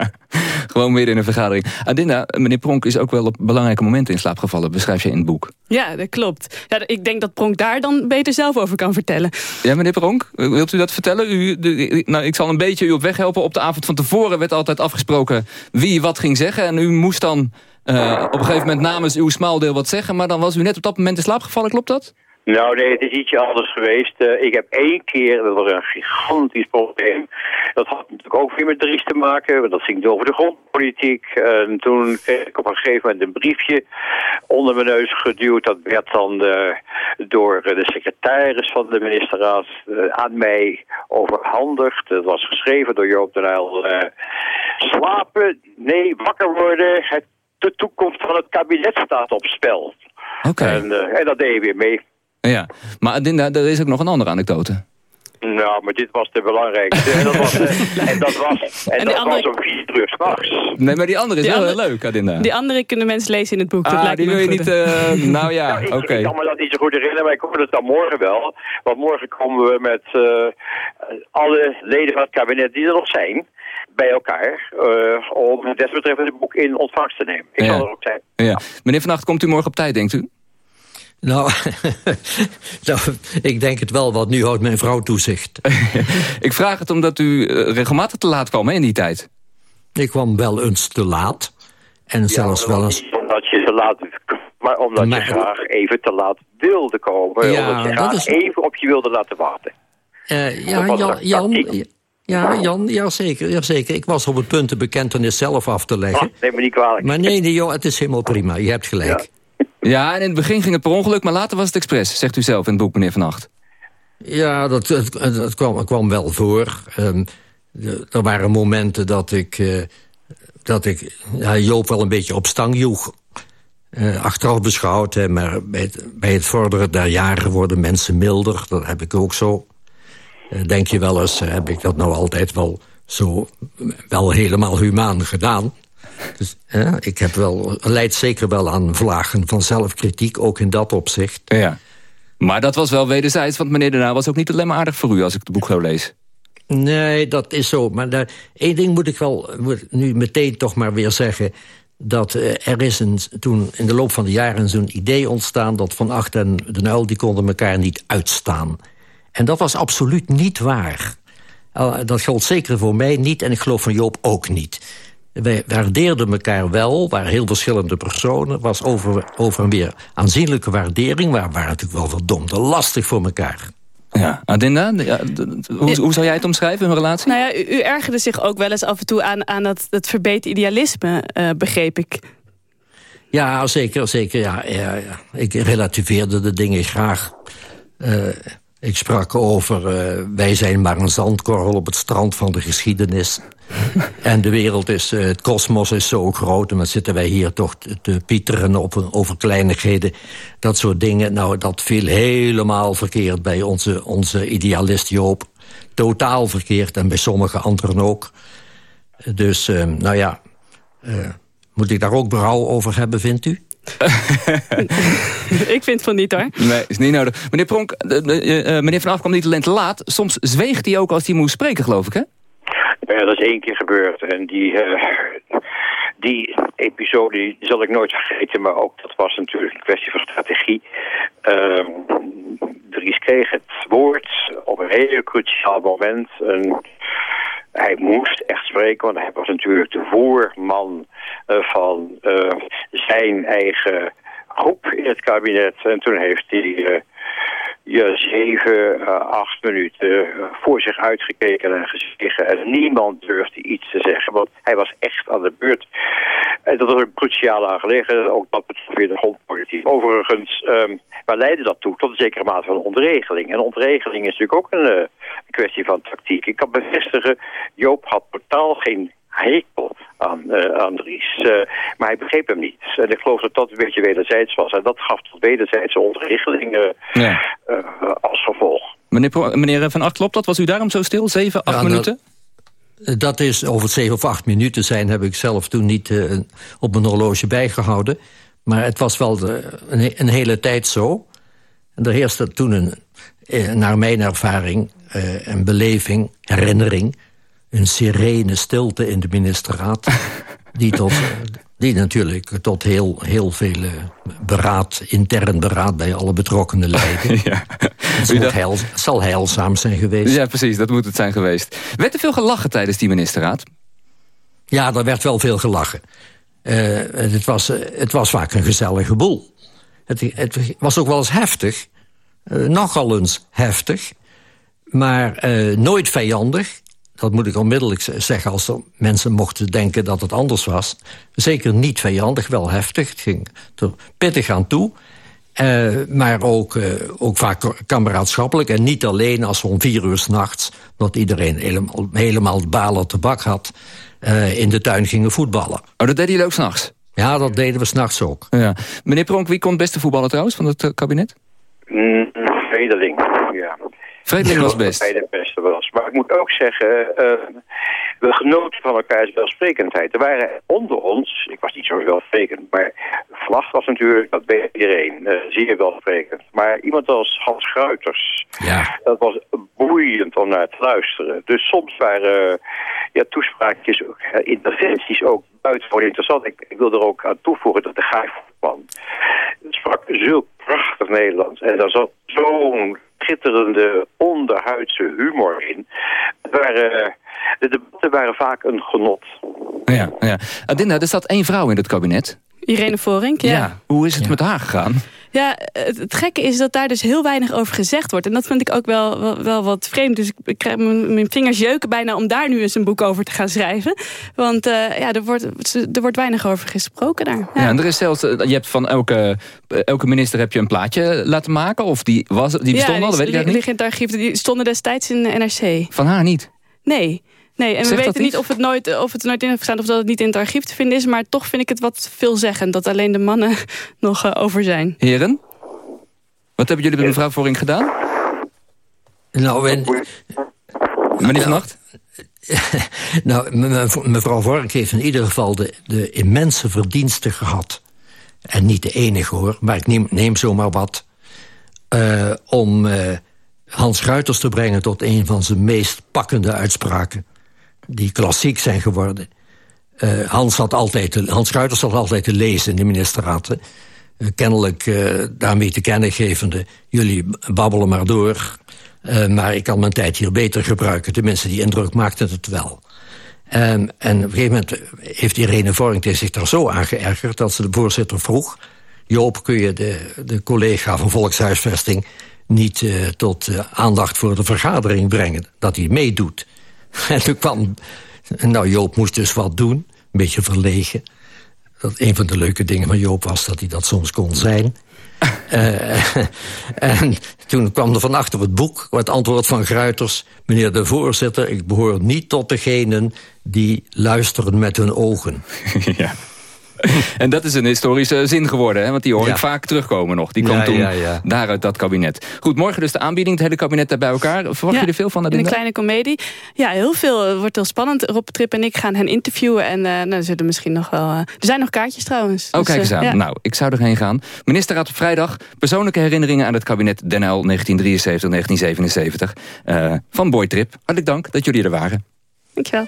Gewoon weer in een vergadering. Adinda, meneer Pronk is ook wel op belangrijke momenten in slaap gevallen, beschrijf je in het boek. Ja, dat klopt. Ja, ik denk dat Pronk daar dan beter zelf over kan vertellen. Ja, meneer Pronk, wilt u dat vertellen? U, de, nou, ik zal een beetje u op weg helpen. Op de avond van tevoren werd altijd afgesproken wie wat ging zeggen. En u moest dan uh, op een gegeven moment namens uw smaldeel wat zeggen. Maar dan was u net op dat moment in slaap gevallen, klopt dat? Nou nee, het is ietsje anders geweest. Uh, ik heb één keer, dat was een gigantisch probleem. Dat had natuurlijk ook weer met Dries te maken. Want dat ging over de grondpolitiek. En toen kreeg ik op een gegeven moment een briefje onder mijn neus geduwd. Dat werd dan uh, door de secretaris van de ministerraad uh, aan mij overhandigd. Dat was geschreven door Joop de Nijl. slapen, nee, wakker worden. Het, de toekomst van het kabinet staat op spel. Oké. Okay. En, en dat deed je weer mee. Ja, maar Adinda, er is ook nog een andere anekdote. Nou, maar dit was de belangrijkste. en dat was, en dat was, en, en dat andere... was om vier uur s'nachts. Nee, maar die andere is die wel andere, heel leuk, Adinda. Die andere kunnen mensen lezen in het boek. Ah, dat lijkt die me wil je niet... Uh, nou ja, nou, oké. Okay. Ik kan me dat niet zo goed herinneren, maar ik hoor het dan morgen wel. Want morgen komen we met uh, alle leden van het kabinet die er nog zijn bij elkaar uh, om het desbetreffende boek in ontvangst te nemen. Ik ja. zal er ook zijn. Ja. Meneer Van Acht, komt u morgen op tijd, denkt u? Nou, nou, ik denk het wel, want nu houdt mijn vrouw toezicht. ik vraag het omdat u uh, regelmatig te laat kwam hè, in die tijd. Ik kwam wel eens te laat. En ja, zelfs wel eens... Omdat je te laat... Maar omdat maar... je graag even te laat wilde komen. Ja, omdat je graag is... even op je wilde laten wachten. Uh, ja, Jan, Jan, ja, Jan, ja, zeker, ja, zeker. Ik was op het punt de bekentenis zelf af te leggen. Oh, neem me niet kwalijk. Maar nee, nee, joh, het is helemaal prima. Je hebt gelijk. Ja. Ja, en in het begin ging het per ongeluk, maar later was het expres, zegt u zelf in het boek, meneer Van Acht. Ja, dat, dat kwam, kwam, wel voor. De, er waren momenten dat ik, uh, dat ik ja, Joop wel een beetje op stang joeg. Uh, achteraf beschouwd, hè, maar bij het, bij het vorderen der jaren worden mensen milder. Dat heb ik ook zo. Uh, denk je wel eens, heb ik dat nou altijd wel zo wel helemaal humaan gedaan? Dus ik heb wel, leid zeker wel aan vlagen van zelfkritiek, ook in dat opzicht. Ja. Maar dat was wel wederzijds, want meneer Daarna was ook niet alleen maar aardig voor u als ik het boek zo lees. Nee, dat is zo. Maar daar, één ding moet ik wel moet nu meteen toch maar weer zeggen. Dat uh, er is een, toen in de loop van de jaren zo'n idee ontstaan... dat Van Acht en de Nuil die konden elkaar niet uitstaan. En dat was absoluut niet waar. Uh, dat geldt zeker voor mij niet en ik geloof van Joop ook niet. Wij waardeerden elkaar wel, waren heel verschillende personen. was over, over en weer aanzienlijke waardering... maar waren natuurlijk wel verdomd lastig voor elkaar. Ja, Adinda, ja, hoe, hoe zou jij het omschrijven, hun relatie? Nou ja, u, u ergerde zich ook wel eens af en toe aan, aan dat, dat verbeterd idealisme, uh, begreep ik. Ja, zeker, zeker. Ja, ja, ja. Ik relativeerde de dingen graag. Uh, ik sprak over, uh, wij zijn maar een zandkorrel op het strand van de geschiedenis. en de wereld is, uh, het kosmos is zo groot... en dan zitten wij hier toch te, te pieteren op, over kleinigheden. Dat soort dingen, nou, dat viel helemaal verkeerd bij onze, onze idealist Joop. Totaal verkeerd, en bij sommige anderen ook. Dus, uh, nou ja, moet ik daar ook berouw over hebben, vindt u? ik vind van niet hoor. Nee, is niet nodig. Meneer Pronk, de, uh, meneer Van Af kwam niet alleen te laat. Soms zweeg hij ook als hij moest spreken, geloof ik, hè? Ja, dat is één keer gebeurd. En die, uh, die episode die zal ik nooit vergeten. Maar ook dat was natuurlijk een kwestie van strategie. Uh, Dries kreeg het woord op een heel cruciaal moment. En hij moest echt spreken, want hij was natuurlijk de voorman uh, van uh, zijn eigen groep in het kabinet. En toen heeft hij uh, ja, zeven, uh, acht minuten voor zich uitgekeken en gezegd. En niemand durfde iets te zeggen, want hij was echt aan de beurt. En dat was een cruciale aangelegenheid, ook dat betreft weer de grondpolitiek. Overigens, um, waar leidde dat toe? Tot een zekere mate van ontregeling. En ontregeling is natuurlijk ook een, een kwestie van tactiek. Ik kan bevestigen, Joop had totaal geen hekel aan, uh, aan Dries. Uh, maar hij begreep hem niet. En ik geloof dat dat een beetje wederzijds was. En dat gaf tot wederzijdse ontregeling uh, ja. als gevolg. Meneer, meneer Van Acht, klopt dat? Was u daarom zo stil? Zeven, acht ja, minuten? Dat is over het zeven of acht minuten zijn... heb ik zelf toen niet uh, op mijn horloge bijgehouden. Maar het was wel de, een, een, hele tijd zo. En er heerste toen, een, eh, naar mijn ervaring, uh, een beleving, herinnering... een serene stilte in de ministerraad... die, tot, die natuurlijk tot heel, heel veel beraad, intern beraad... bij alle betrokkenen leidde. ja. Het zal, heil, zal heilzaam zijn geweest. Ja, precies, dat moet het zijn geweest. Werd er veel gelachen tijdens die ministerraad? Ja, er werd wel veel gelachen. Uh, het, was, uh, het was vaak een gezellige boel. Het, het was ook wel eens heftig. Uh, nogal eens heftig. Maar nooit vijandig. Dat moet ik onmiddellijk zeggen als er mensen mochten denken dat het anders was. Zeker niet vijandig, wel heftig. Het ging er pittig aan toe. Uh, maar ook, uh, ook vaak kameraadschappelijk. En niet alleen als we om vier uur s'nachts... dat iedereen helemaal, helemaal balen tabak had... Uh, in de tuin gingen voetballen. Oh, dat deden jullie ook s'nachts? Ja, dat deden we s'nachts ook. Ja. Meneer Pronk, wie kon het beste voetballen trouwens van het kabinet? Mm, Vredeling, ja. Vredeling was best. Hij de beste was. Maar ik moet ook zeggen, we genoten van elkaars welsprekendheid. Er waren onder ons, ik was niet zo welsprekend, maar Vlag was natuurlijk, dat weet iedereen, uh, zeer welsprekend. Maar iemand als Hans Gruiters, ja. dat was boeiend om naar te luisteren. Dus soms waren ja, toespraakjes, interventies ook buitengewoon interessant. Ik, ik wil er ook aan toevoegen dat de Gaaivoetman sprak zo prachtig Nederlands. En daar zat zo'n schitterende onderhuidse humor in. Het waren, de debatten waren vaak een genot. Ja, ja. Adinda, er zat één vrouw in het kabinet. Irene Vorink, ja. ja. Hoe is het met haar gegaan? Ja, het, het, gekke is dat daar dus heel weinig over gezegd wordt. En dat vind ik ook wel, wel, wel wat vreemd. Dus ik, ik krijg mijn vingers jeuken bijna om daar nu eens een boek over te gaan schrijven. Want uh, ja, er wordt, er wordt weinig over gesproken daar. Ja, ja en er is zelfs, je hebt van elke, elke minister heb je een plaatje laten maken. Of die, was, die bestond ja, al, dat weet ik die, niet. liggen in het archief. Die stonden destijds in de NRC. Van haar niet? Nee. Nee, en Zegt we weten niet of het, nooit, of het er nooit in heeft gestaan... of dat het niet in het archief te vinden is. Maar toch vind ik het wat veelzeggend... dat alleen de mannen nog uh, over zijn. Heren? Wat hebben jullie met mevrouw Voring gedaan? Nou, en... Meneer Van Nacht? nou, mevrouw Vork heeft in ieder geval de, de immense verdiensten gehad. En niet de enige hoor, maar ik neem, neem zomaar wat. Uh, om uh, Hans Ruiters te brengen tot een van zijn meest pakkende uitspraken. Die klassiek zijn geworden. Uh, Hans, had altijd Hans had altijd te lezen in de ministerraten. Uh, kennelijk uh, daarmee te kennen gevende... jullie babbelen maar door, maar ik kan mijn tijd hier beter gebruiken. Tenminste, die indruk maakte het wel. Um, en op een gegeven moment heeft Irene Vorink zich daar zo aan geërgerd... dat ze de voorzitter vroeg... Joop, kun je de, de collega van Volkshuisvesting niet tot aandacht voor de vergadering brengen. Dat hij meedoet. En toen kwam... Nou, Joop moest dus wat doen. Een beetje verlegen. Dat een van de leuke dingen van Joop was dat hij dat soms kon zijn. uh, en toen kwam er van achter het boek het antwoord van Gruiters... meneer de voorzitter, ik behoor niet tot degenen die luisteren met hun ogen. ja. En dat is een historische zin geworden, hè? want die hoor ik vaak terugkomen nog. Die Ja, kwam toen ja, ja. daar uit dat kabinet. Goed, morgen dus de aanbieding, het hele kabinet daar bij elkaar. Verwacht je er veel van, In een kleine komedie. Ja, heel veel. Het wordt heel spannend. Rob Trip en ik gaan hen interviewen. En eh nou, er zullen misschien nog wel... eh, er zijn nog kaartjes trouwens. Oh, Dus, kijk eens eh, aan. ja. Nou, ik zou erheen gaan. Ministerraad op vrijdag. Persoonlijke herinneringen aan het kabinet Den Uyl 1973-1977. eh van Boy Trip. Hartelijk dank dat jullie er waren. Dankjewel.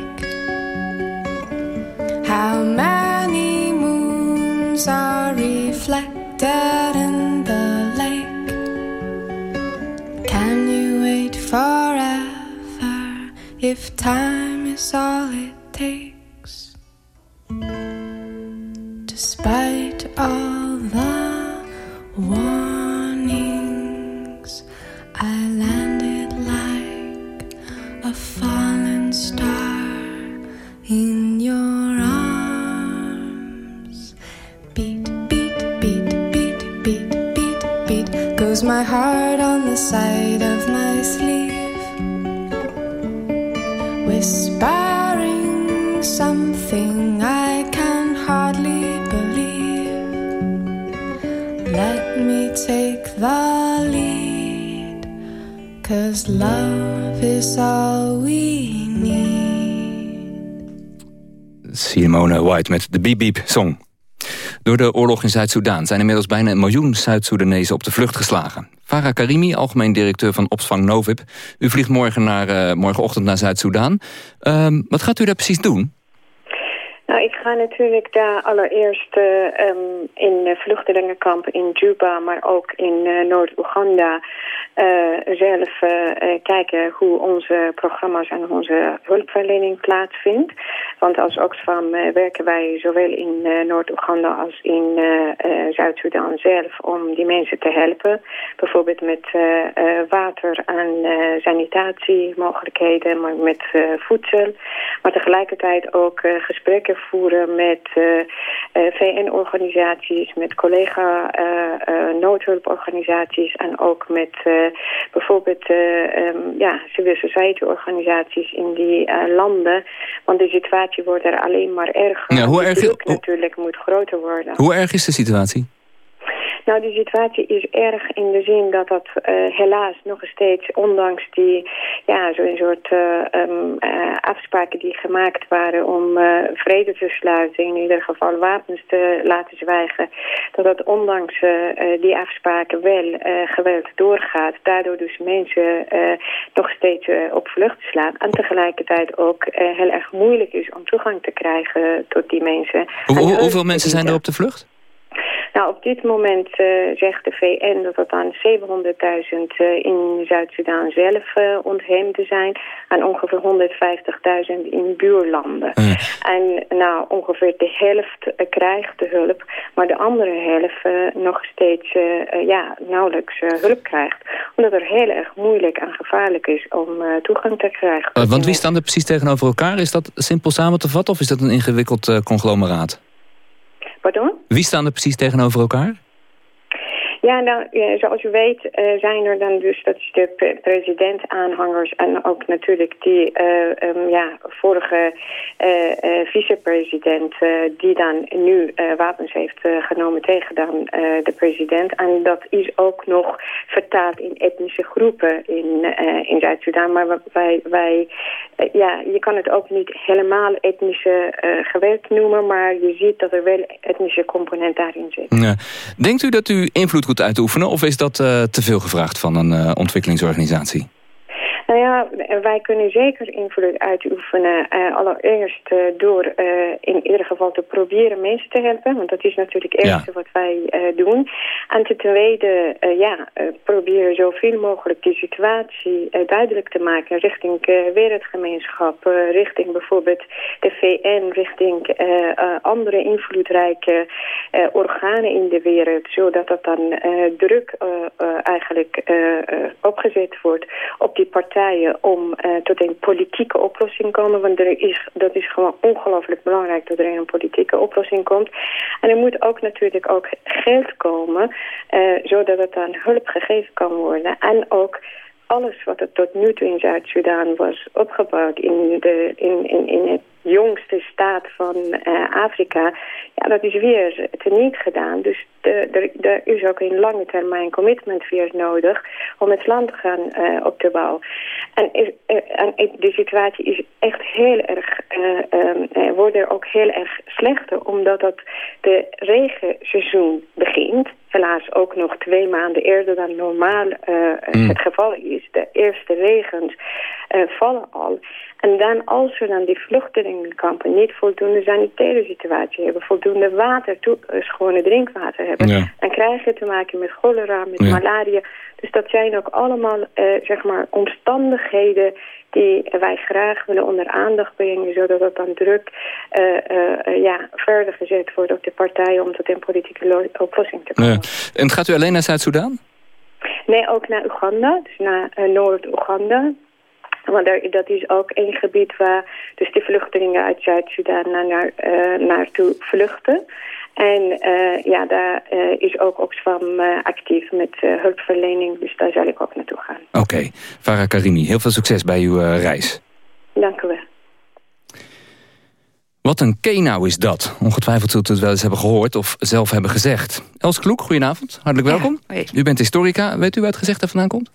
How many moons are reflected in the lake? Can you wait forever if time is all it takes? Despite all Met de Beep Beep Song. Door de oorlog in Zuid-Soedan zijn inmiddels bijna een miljoen Zuid-Soedanezen op de vlucht geslagen. Farah Karimi, algemeen directeur van Opvang Novib. U vliegt morgen naar, eh, morgenochtend naar Zuid-Soedan. Ehm, wat gaat u daar precies doen? Nou, ik ga natuurlijk daar allereerst uh, in uh, vluchtelingenkamp in Juba, maar ook in uh, Noord-Oeganda zelf kijken hoe onze programma's en onze hulpverlening plaatsvindt. Want als Oxfam werken wij zowel in Noord-Oeganda als in Zuid-Soedan zelf om die mensen te helpen. Bijvoorbeeld met water en sanitatiemogelijkheden, maar met voedsel. Maar tegelijkertijd ook gesprekken voeren met VN-organisaties, met collega-noodhulporganisaties en ook met bijvoorbeeld um, ja, civil society organisaties in die landen. Want de situatie wordt er alleen maar erger. Ja, hoe erg... De druk natuurlijk moet groter worden. Hoe erg is de situatie? Nou, die situatie is erg in de zin dat dat uh, helaas nog steeds, ondanks die, ja, zo'n soort uh, um, uh, afspraken die gemaakt waren om vrede te sluiten, in ieder geval wapens te laten zwijgen, dat dat ondanks die afspraken wel geweld doorgaat. Daardoor dus mensen nog steeds op vlucht slaan. En tegelijkertijd ook heel erg moeilijk is om toegang te krijgen tot die mensen. Hoe, hoe, hoeveel mensen zijn er op de vlucht? Nou, op dit moment uh, zegt de VN dat het aan 700.000 uh, in Zuid-Soedan zelf uh, ontheemden zijn... en ongeveer 150.000 in buurlanden. Mm. En nou, ongeveer de helft krijgt de hulp... maar de andere helft nog steeds ja, nauwelijks hulp krijgt. Omdat het heel erg moeilijk en gevaarlijk is om toegang te krijgen. want wie staan er precies tegenover elkaar? Is dat simpel samen te vatten of is dat een ingewikkeld conglomeraat? Pardon? Wie staan er precies tegenover elkaar? Ja, nou, zoals u weet uh, zijn er dan dus, dat is de president-aanhangers en ook natuurlijk die uh, um, ja, vorige uh, vicepresident die dan nu wapens heeft genomen tegen dan de president. En dat is ook nog vertaald in etnische groepen in, in Zuid-Soedan. Maar wij, wij ja, je kan het ook niet helemaal etnische geweld noemen, maar je ziet dat er wel etnische component daarin zit. Ja. Denkt u dat u invloed goed uitoefenen? Of is dat uh, te veel gevraagd van een uh, ontwikkelingsorganisatie? Nou ja, wij kunnen zeker invloed uitoefenen. Uh, allereerst uh, door uh, in ieder geval te proberen mensen te helpen. Want dat is natuurlijk het eerste ja. wat wij doen. En ten tweede, ja, proberen zoveel mogelijk die situatie duidelijk te maken. Richting wereldgemeenschap, richting bijvoorbeeld de VN, richting andere invloedrijke organen in de wereld. Zodat dat dan druk eigenlijk opgezet wordt op die om uh, tot een politieke oplossing komen. Want er is, dat is gewoon ongelooflijk belangrijk dat er een politieke oplossing komt. En er moet ook natuurlijk ook geld komen, uh, zodat het aan hulp gegeven kan worden. En ook alles wat er tot nu toe in Zuid-Soedan was opgebouwd in, de, in, in, in het jongste staat van uh, Afrika, ja, dat is weer teniet gedaan. Dus er is ook een lange termijn commitment weer nodig om het land te gaan uh, op te bouwen. En, uh, en de situatie is echt heel erg, um, wordt er ook heel erg slechter, omdat het de regenseizoen begint. Helaas ook nog twee maanden eerder dan normaal mm. het geval is. De eerste regens vallen al. En dan als we dan die vluchtelingenkampen niet voldoende sanitaire situatie hebben, voldoende water, to, schone drinkwater hebben, ja. dan krijg je te maken met cholera, met ja. malaria. Dus dat zijn ook allemaal uh, zeg maar omstandigheden die wij graag willen onder aandacht brengen, zodat dat dan druk uh, uh, ja, verder gezet wordt op de partijen om tot een politieke oplossing te komen. Ja. En gaat u alleen naar Zuid-Soedan? Nee, ook naar Oeganda, dus naar Noord-Oeganda. Want daar, dat is ook één gebied waar dus de vluchtelingen uit Zuid-Soedan naar, naar, uh, naartoe vluchten. En uh, ja, daar uh, is ook Oxfam actief met hulpverlening. Dus daar zal ik ook naartoe gaan. Oké, okay. Farah Karimi, heel veel succes bij uw reis. Dank u wel. Wat een kenau is dat? Ongetwijfeld zult u het wel eens hebben gehoord of zelf hebben gezegd. Els Kloek, goedenavond. Hartelijk welkom. Ja, u bent historica. Weet u waar het gezegd vandaan komt?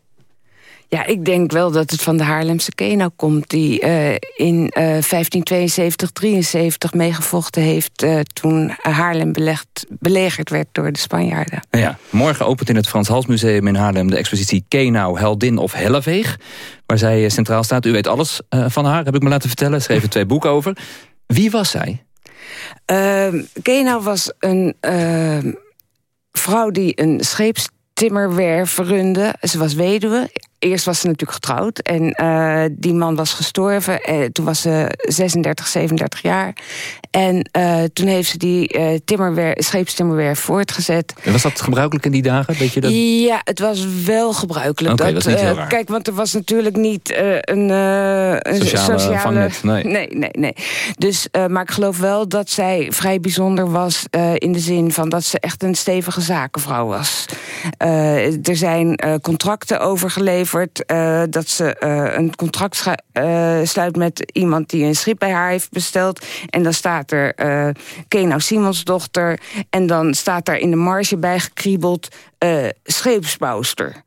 Ja, ik denk wel dat het van de Haarlemse Kenau komt... die uh, in uh, 1572, 73 meegevochten heeft... Uh, toen Haarlem belegd, belegerd werd door de Spanjaarden. Ja, morgen opent in het Frans Hals Museum in Haarlem... de expositie Kenau, Heldin of Helleveeg... waar zij centraal staat. U weet alles van haar, heb ik me laten vertellen. Schreef er twee boeken over. Wie was zij? Uh, Kenau was een uh, vrouw die een scheepstimmerwerf runde. Ze was weduwe. Eerst was ze natuurlijk getrouwd en uh, die man was gestorven. En toen was ze 36, 37 jaar. En uh, toen heeft ze die uh, timmerwer, scheepstimmerwerf voortgezet. En was dat gebruikelijk in die dagen? Weet je dat? Ja, het was wel gebruikelijk. Okay, dat, dat is niet heel raar. Kijk, want er was natuurlijk niet een, een sociale, sociale vangnet. Nee. nee, nee, nee. Dus, maar ik geloof wel dat zij vrij bijzonder was... in de zin van dat ze echt een stevige zakenvrouw was. er zijn contracten overgeleverd uh, dat ze uh, een contract uh, sluit met iemand die een schip bij haar heeft besteld. En dan staat er Kenau Simons dochter. En dan staat daar in de marge bij gekriebeld scheepsbouwster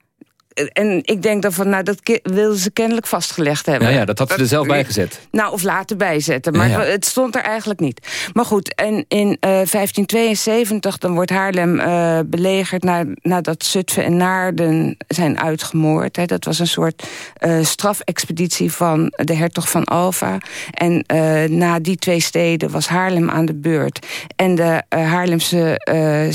en ik denk dan van, nou, dat wilden ze kennelijk vastgelegd hebben. Ja, ja dat had ze er zelf bij gezet. Nou, of later bijzetten. Maar Ja, ja. het stond er eigenlijk niet. Maar goed, en in eh, 1572 dan wordt Haarlem eh, belegerd... Na, nadat Zutphen en Naarden zijn uitgemoord. Hè. Dat was een soort eh, strafexpeditie van de hertog van Alva. En eh, na die twee steden was Haarlem aan de beurt. En de eh, Haarlemse eh,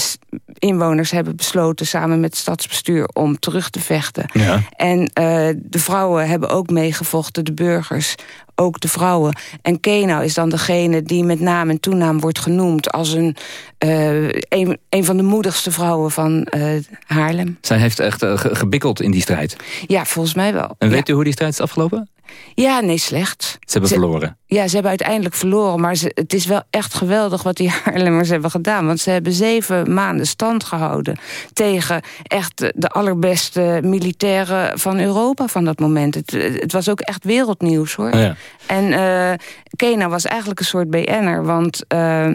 inwoners hebben besloten... samen met het stadsbestuur om terug te vechten. Ja. En eh, de vrouwen hebben ook meegevochten, de burgers, ook de vrouwen. En Kenau is dan degene die met naam en toenaam wordt genoemd... als een, eh, een, een van de moedigste vrouwen van eh, Haarlem. Zij heeft echt ge- gebikkeld in die strijd. Ja, volgens mij wel. En ja. weet u hoe die strijd is afgelopen? Ja, nee, slecht. Ze hebben Ze- verloren. Ja, ze hebben uiteindelijk verloren. Maar ze, het is wel echt geweldig wat die Haarlemmers hebben gedaan. Want ze hebben zeven maanden stand gehouden... tegen echt de- allerbeste militairen van Europa van dat moment. Het, het was ook echt wereldnieuws, hoor. Oh ja. En eh Kena was eigenlijk een soort BN'er. Want eh,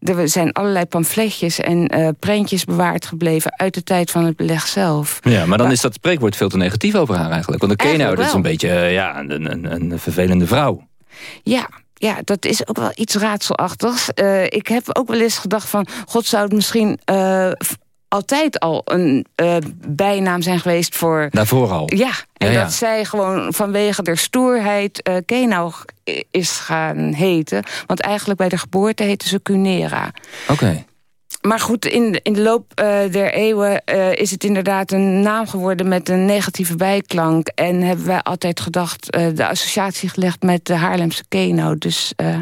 er zijn allerlei pamfletjes en eh, prentjes bewaard gebleven... uit de tijd van het beleg zelf. Ja, maar dan is dat spreekwoord veel te negatief over haar eigenlijk. Want de Eigenlijk dat is een beetje ja, een, een, een vervelende vrouw. Ja, ja, dat is ook wel iets raadselachtigs. Eh, ik heb ook wel eens gedacht van... God zou het misschien eh, altijd al een eh, bijnaam zijn geweest voor... Daarvoor al. Ja, en Ja, ja. dat zij gewoon vanwege de stoerheid Kenau g- is gaan heten. Want eigenlijk bij de geboorte heette ze Cunera. Oké. Maar goed, in de, in de loop eh, der eeuwen eh, is het inderdaad een naam geworden met een negatieve bijklank. En hebben wij altijd gedacht, eh, de associatie gelegd met de Haarlemse Keno. Dus eh,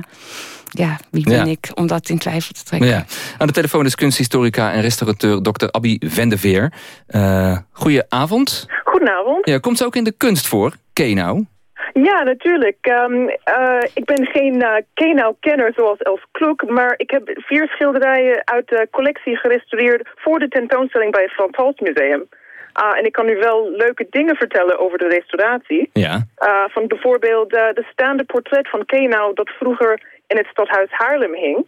ja, wie ben Ja. ik om dat in twijfel te trekken? Ja. Aan de telefoon is kunsthistorica en restaurateur Dr. Abby Vendeveer. Uh, goedenavond. Goedenavond. Ja, komt ze ook in de kunst voor, Kenau? Ja, natuurlijk. Ehm, eh, ik ben geen uh, Kenau-kenner zoals Els Kloek, maar ik heb vier schilderijen uit de collectie gerestaureerd voor de tentoonstelling bij het Frans Hals Museum. Ah, en ik kan u wel leuke dingen vertellen over de restauratie. Ja. Uh, van bijvoorbeeld uh, de staande portret van Kenau dat vroeger in het stadhuis Haarlem hing.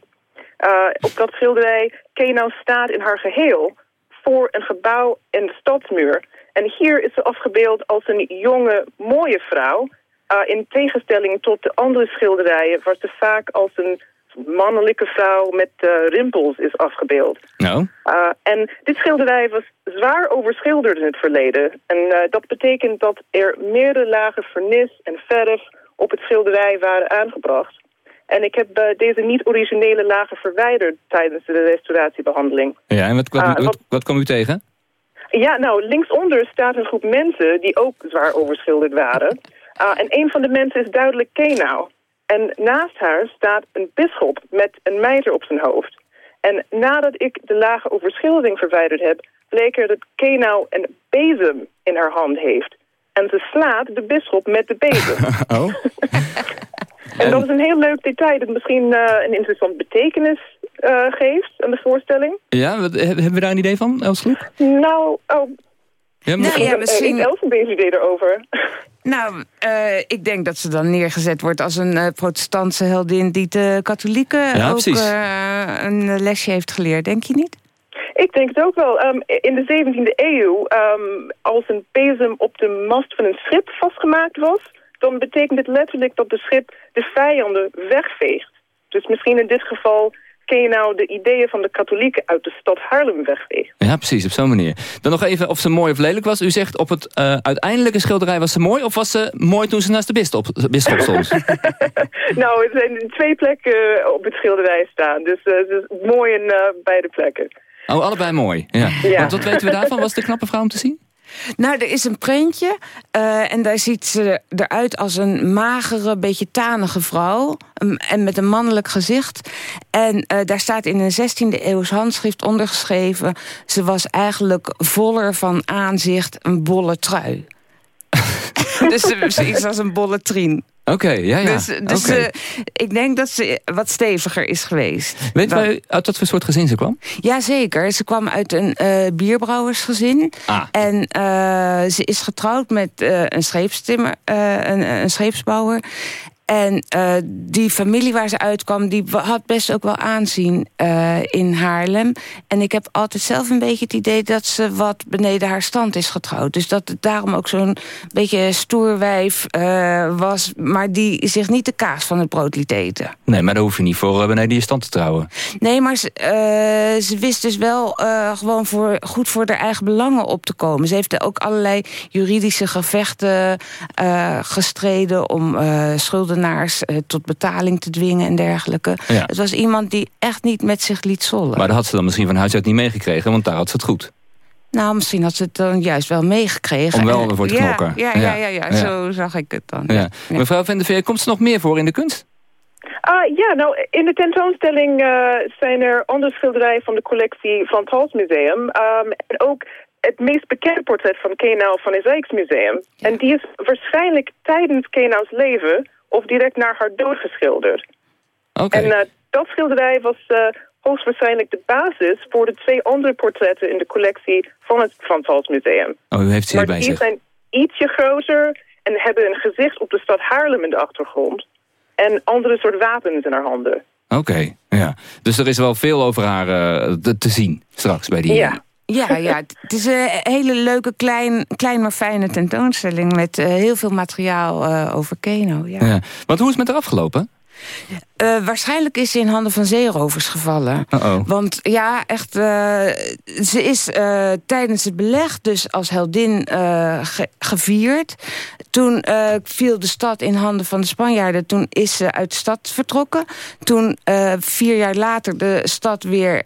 Uh, op dat schilderij Kenau staat in haar geheel voor een gebouw en de stadsmuur. En hier is ze afgebeeld als een jonge, mooie vrouw... Uh, in tegenstelling tot de andere schilderijen... waar ze vaak als een mannelijke vrouw met uh, rimpels is afgebeeld. Nou? Uh, en dit schilderij was zwaar overschilderd in het verleden. En dat betekent dat er meerdere lagen vernis en verf op het schilderij waren aangebracht. En ik heb deze niet-originele lagen verwijderd tijdens de restauratiebehandeling. Ja, en wat, wat, wat, wat, wat kwam u tegen? Ja, nou, linksonder staat een groep mensen die ook zwaar overschilderd waren. Uh, en een van de mensen is duidelijk Kenau. En naast haar staat een bisschop met een mijter op zijn hoofd. En nadat ik de lage overschildering verwijderd heb... bleek er dat Kenau een bezem in haar hand heeft. En ze slaat de bisschop met de bezem. oh. En dat is een heel leuk detail dat misschien eh, een interessant betekenis eh, geeft aan de voorstelling. Ja, wat, he- hebben we daar een idee van, Els Sloek? Nou, oh, Ja, Nou ja, misschien... misschien- Uh, een idee erover. Nou, eh, ik denk dat ze dan neergezet wordt als een eh, protestantse heldin... die de katholieken Ja, ook eh, een lesje heeft geleerd, denk je niet? Ik denk het ook wel. Ehm, in de 17e eeuw, ehm, als een bezem op de mast van een schip vastgemaakt was... dan betekent het letterlijk dat de schip de vijanden wegveegt. Dus misschien in dit geval ken je nou de ideeën van de katholieken uit de stad Haarlem wegveegt. Ja, precies, op zo'n manier. Dan nog even of ze mooi of lelijk was. U zegt op het eh, uiteindelijke schilderij was ze mooi... of was ze mooi toen ze naast de bisschop, bisschop stond? nou, er zijn twee plekken eh, op het schilderij staan. Dus eh, mooi in beide plekken. oh, allebei mooi. Ja. Ja. Want wat weten we daarvan? Was de knappe vrouw om te zien? Nou, er is een prentje eh, en daar ziet ze eruit als een magere, beetje tanige vrouw. en met een mannelijk gezicht. En eh, daar staat in een 16e eeuws handschrift ondergeschreven... ze was eigenlijk voller van aanzicht een bolle trui. dus ze is iets als een bolle trien. Oké, ja, ja. Dus, dus eh, ik denk dat ze wat steviger is geweest. Weet Dan- wij uit wat voor soort gezin ze kwam? Jazeker, ze kwam uit een eh, bierbrouwersgezin. Ah. En eh, ze is getrouwd met eh, een scheepstimmer, eh, een, een scheepsbouwer. En eh, die familie waar ze uitkwam, die had best ook wel aanzien eh, in Haarlem. En ik heb altijd zelf een beetje het idee dat ze wat beneden haar stand is getrouwd. Dus dat het daarom ook zo'n beetje stoerwijf eh, was... maar die zich niet de kaas van het brood liet eten. Nee, maar daar hoef je niet voor beneden je stand te trouwen. Nee, maar ze, ze wist dus wel gewoon voor, goed voor haar eigen belangen op te komen. Ze heeft ook allerlei juridische gevechten gestreden... om eh, schuldenaars eh, tot betaling te dwingen en dergelijke. Ja. Het was iemand die echt niet met zich liet zollen. Maar dat had ze dan misschien van huis uit niet meegekregen, want daar had ze het goed. Nou, misschien had ze het dan juist wel meegekregen. Om wel En- ervoor te ja, knokken. Ja, ja, Ja. ja, ja, Ja. zo zag ik het dan. Ja. Mevrouw Van der Veer, komt ze nog meer voor in de kunst? Ah, ja, nou, in de tentoonstelling eh, zijn er andere schilderijen van de collectie van het Halsmuseum. Ehm, en ook het meest bekende portret van Kenau van het Rijksmuseum. En die is waarschijnlijk tijdens Kenau's leven of direct na haar dood geschilderd. Oké. En eh, dat schilderij was eh, hoogstwaarschijnlijk de basis voor de twee andere portretten in de collectie van het Van het Halsmuseum. Oh, u heeft ze Maar hier bij die zijn ietsje groter en hebben een gezicht op de stad Haarlem in de achtergrond. En andere soort wapens in haar handen. Oké, ja. Dus er is wel veel over haar eh, te, te zien straks bij die... Ja. Ja, ja, het is een hele leuke, klein, klein maar fijne tentoonstelling... met eh, heel veel materiaal eh, over Keno. Ja. Ja. Want hoe is het met haar afgelopen? Eh, waarschijnlijk is ze in handen van zeerovers gevallen. Want ja, echt, ze is tijdens het beleg dus als heldin ge- gevierd. Toen viel de stad in handen van de Spanjaarden. Toen is ze uit de stad vertrokken. Toen vier jaar later de stad weer...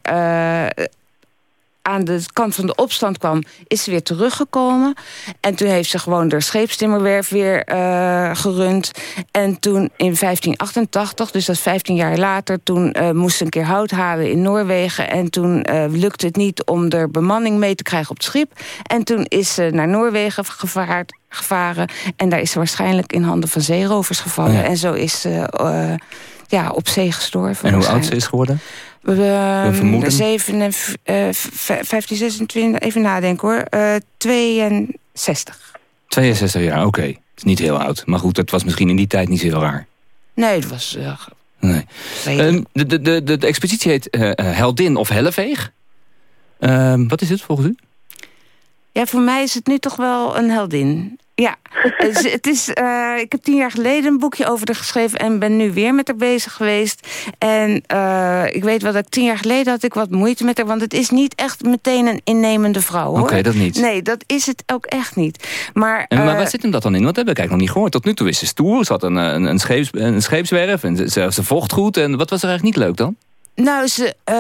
aan de kant van de opstand kwam, is ze weer teruggekomen. En toen heeft ze gewoon de scheepstimmerwerf weer eh, gerund. En toen in 1588, dus dat is 15 jaar later... toen eh, moest ze een keer hout halen in Noorwegen. En toen eh, lukte het niet om er bemanning mee te krijgen op het schip. En toen is ze naar Noorwegen gevaard, gevaren. En daar is ze waarschijnlijk in handen van zeerovers gevallen. Ja. En zo is ze ja, op zee gestorven. En hoe oud ze is geworden? We hebben vermoeden? 7 en, eh, v- 15, 26, even nadenken hoor. Eh 62. 62 jaar, oké. Het is niet heel oud. Maar goed, het was misschien in die tijd niet zo heel raar. Nee, het was... eh, Nee. Ehm, de, de, de, de, expositie heet eh, Heldin of Helleveeg. Ehm, wat is het volgens u? ja, voor mij is het nu toch wel een heldin. Ja, het is, het is, eh, ik heb tien jaar geleden een boekje over haar geschreven... en ben nu weer met haar bezig geweest. En eh, ik weet wel dat ik tien jaar geleden had ik wat moeite met haar... want het is niet echt meteen een innemende vrouw, hoor. Oké, dat niet. Nee, dat is het ook echt niet. Maar, En, maar eh, waar zit hem dat dan in? Want dat heb ik eigenlijk nog niet gehoord. Tot nu toe is ze stoer, ze had een, een, een, scheeps, een scheepswerf en ze, ze, ze vocht goed. En wat was er eigenlijk niet leuk dan? Nou, ze, eh,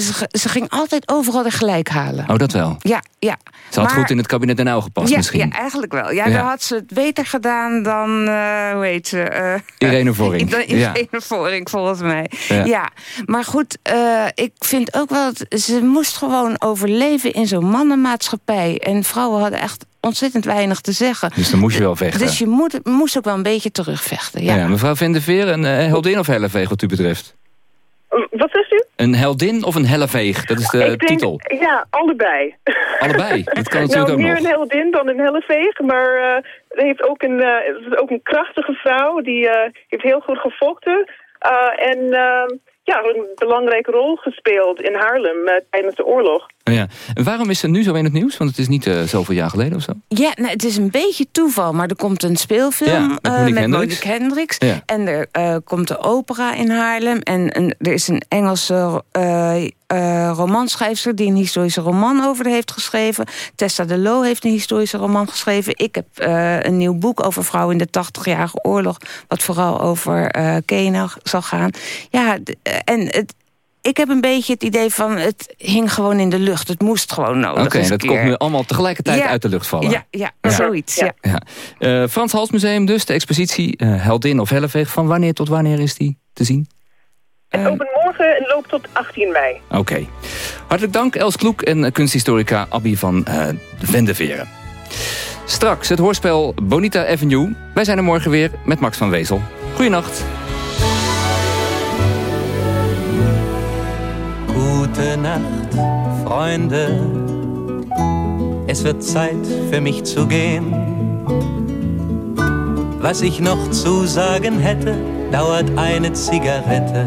ze, ze ging altijd overal er gelijk halen. Oh, dat wel. Ja, ja. Ze had Maar- goed in het kabinet Den Uyl gepast ja, misschien. Ja, eigenlijk wel. Ja, Ja. dan had ze het beter gedaan dan, eh, hoe heet ze? eh, Irene Vorink. Dan Ja. Irene Vorink, volgens mij. Ja. Maar goed, ik vind ook wel... Dat ze moest gewoon overleven in zo'n mannenmaatschappij. En vrouwen hadden echt ontzettend weinig te zeggen. Dus dan moest je wel vechten. Dus je moet, moest ook wel een beetje terugvechten, ja. Mevrouw Van der Veer, een heldin of helleveeg wat u betreft? Wat zegt u? Een heldin of een helleveeg? Dat is de ik denk, titel. ja, allebei. Allebei, dat kan natuurlijk nou, ook meer nog. een heldin dan een helleveeg, maar ze heeft ook een, het is ook een krachtige vrouw. Die eh, heeft heel goed gevochten en eh, ja, een belangrijke rol gespeeld in Haarlem eh, tijdens de oorlog. Oh ja. En waarom is ze nu zo in het nieuws? Want het is niet eh, zoveel jaar geleden of zo. Ja, nou, het is een beetje toeval, maar er komt een speelfilm Ja, met Monique met Hendricks. Monique Hendricks. Ja. En er eh, komt de opera in Haarlem. En een, er is een Engelse eh, eh, romanschrijfster die een historische roman over haar heeft geschreven. Tessa de Loo heeft een historische roman geschreven. Ik heb eh, een nieuw boek over vrouwen in de 80-jarige oorlog... wat vooral over eh Kenia zal gaan. Ja, en het, ik heb een beetje het idee van... het hing gewoon in de lucht. Het moest gewoon nodig Oké, dat keer. komt nu allemaal tegelijkertijd Ja. uit de lucht vallen. Ja, ja, zoiets. Ja. Ja. Eh, Frans Hals Museum dus, de expositie eh, Heldin of Helleveeg. Van wanneer tot wanneer is die te zien? Het opent morgen en loopt tot 18 mei. Oké. Hartelijk dank Els Kloek en eh, kunsthistorica Abby van eh Vendeveren. Straks het hoorspel Bonita Avenue. Wij zijn er morgen weer met Max van Wezel. Goeienacht. Gute Nacht, Freunde. Es wird Zeit für mich zu gehen. Was ich noch zu sagen hätte, dauert eine Zigarette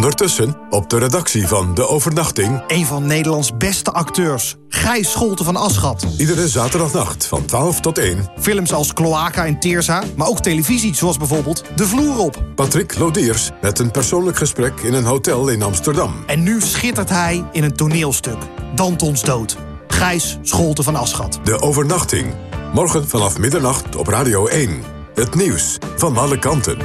Ondertussen op de redactie van De Overnachting... Een van Nederlands beste acteurs, Gijs Scholte van Aschat. Iedere zaterdagnacht van 12 tot 1. Films als Cloaca en Teersa, maar ook televisie zoals bijvoorbeeld De Vloer op. Patrick Lodiers met een persoonlijk gesprek in een hotel in Amsterdam. En nu schittert hij in een toneelstuk. Dantons dood. Gijs Scholte van Aschat. De Overnachting. Morgen vanaf middernacht op Radio 1. Het nieuws van alle kanten.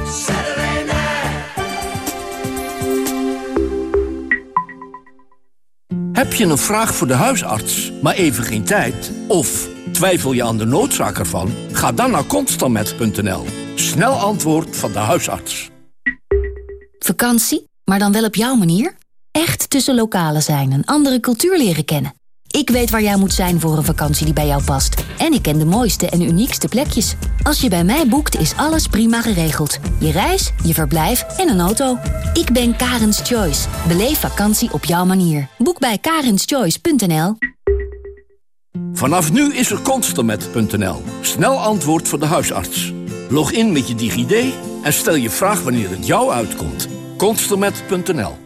Je een vraag voor de huisarts, maar even geen tijd? Of twijfel je aan de noodzaak ervan? Ga dan naar constantmet.nl. Snel antwoord van de huisarts. Vakantie, maar dan wel op jouw manier? Echt tussen lokalen zijn, een andere cultuur leren kennen. Ik weet waar jij moet zijn voor een vakantie die bij jou past. En ik ken de mooiste en uniekste plekjes. Als je bij mij boekt, is alles prima geregeld. Je reis, je verblijf en een auto. Ik ben Karens Choice. Beleef vakantie op jouw manier. Boek bij karenschoice.nl Vanaf nu is er constantmet.nl. Snel antwoord voor de huisarts. Log in met je DigiD en stel je vraag wanneer het jou uitkomt. constantmet.nl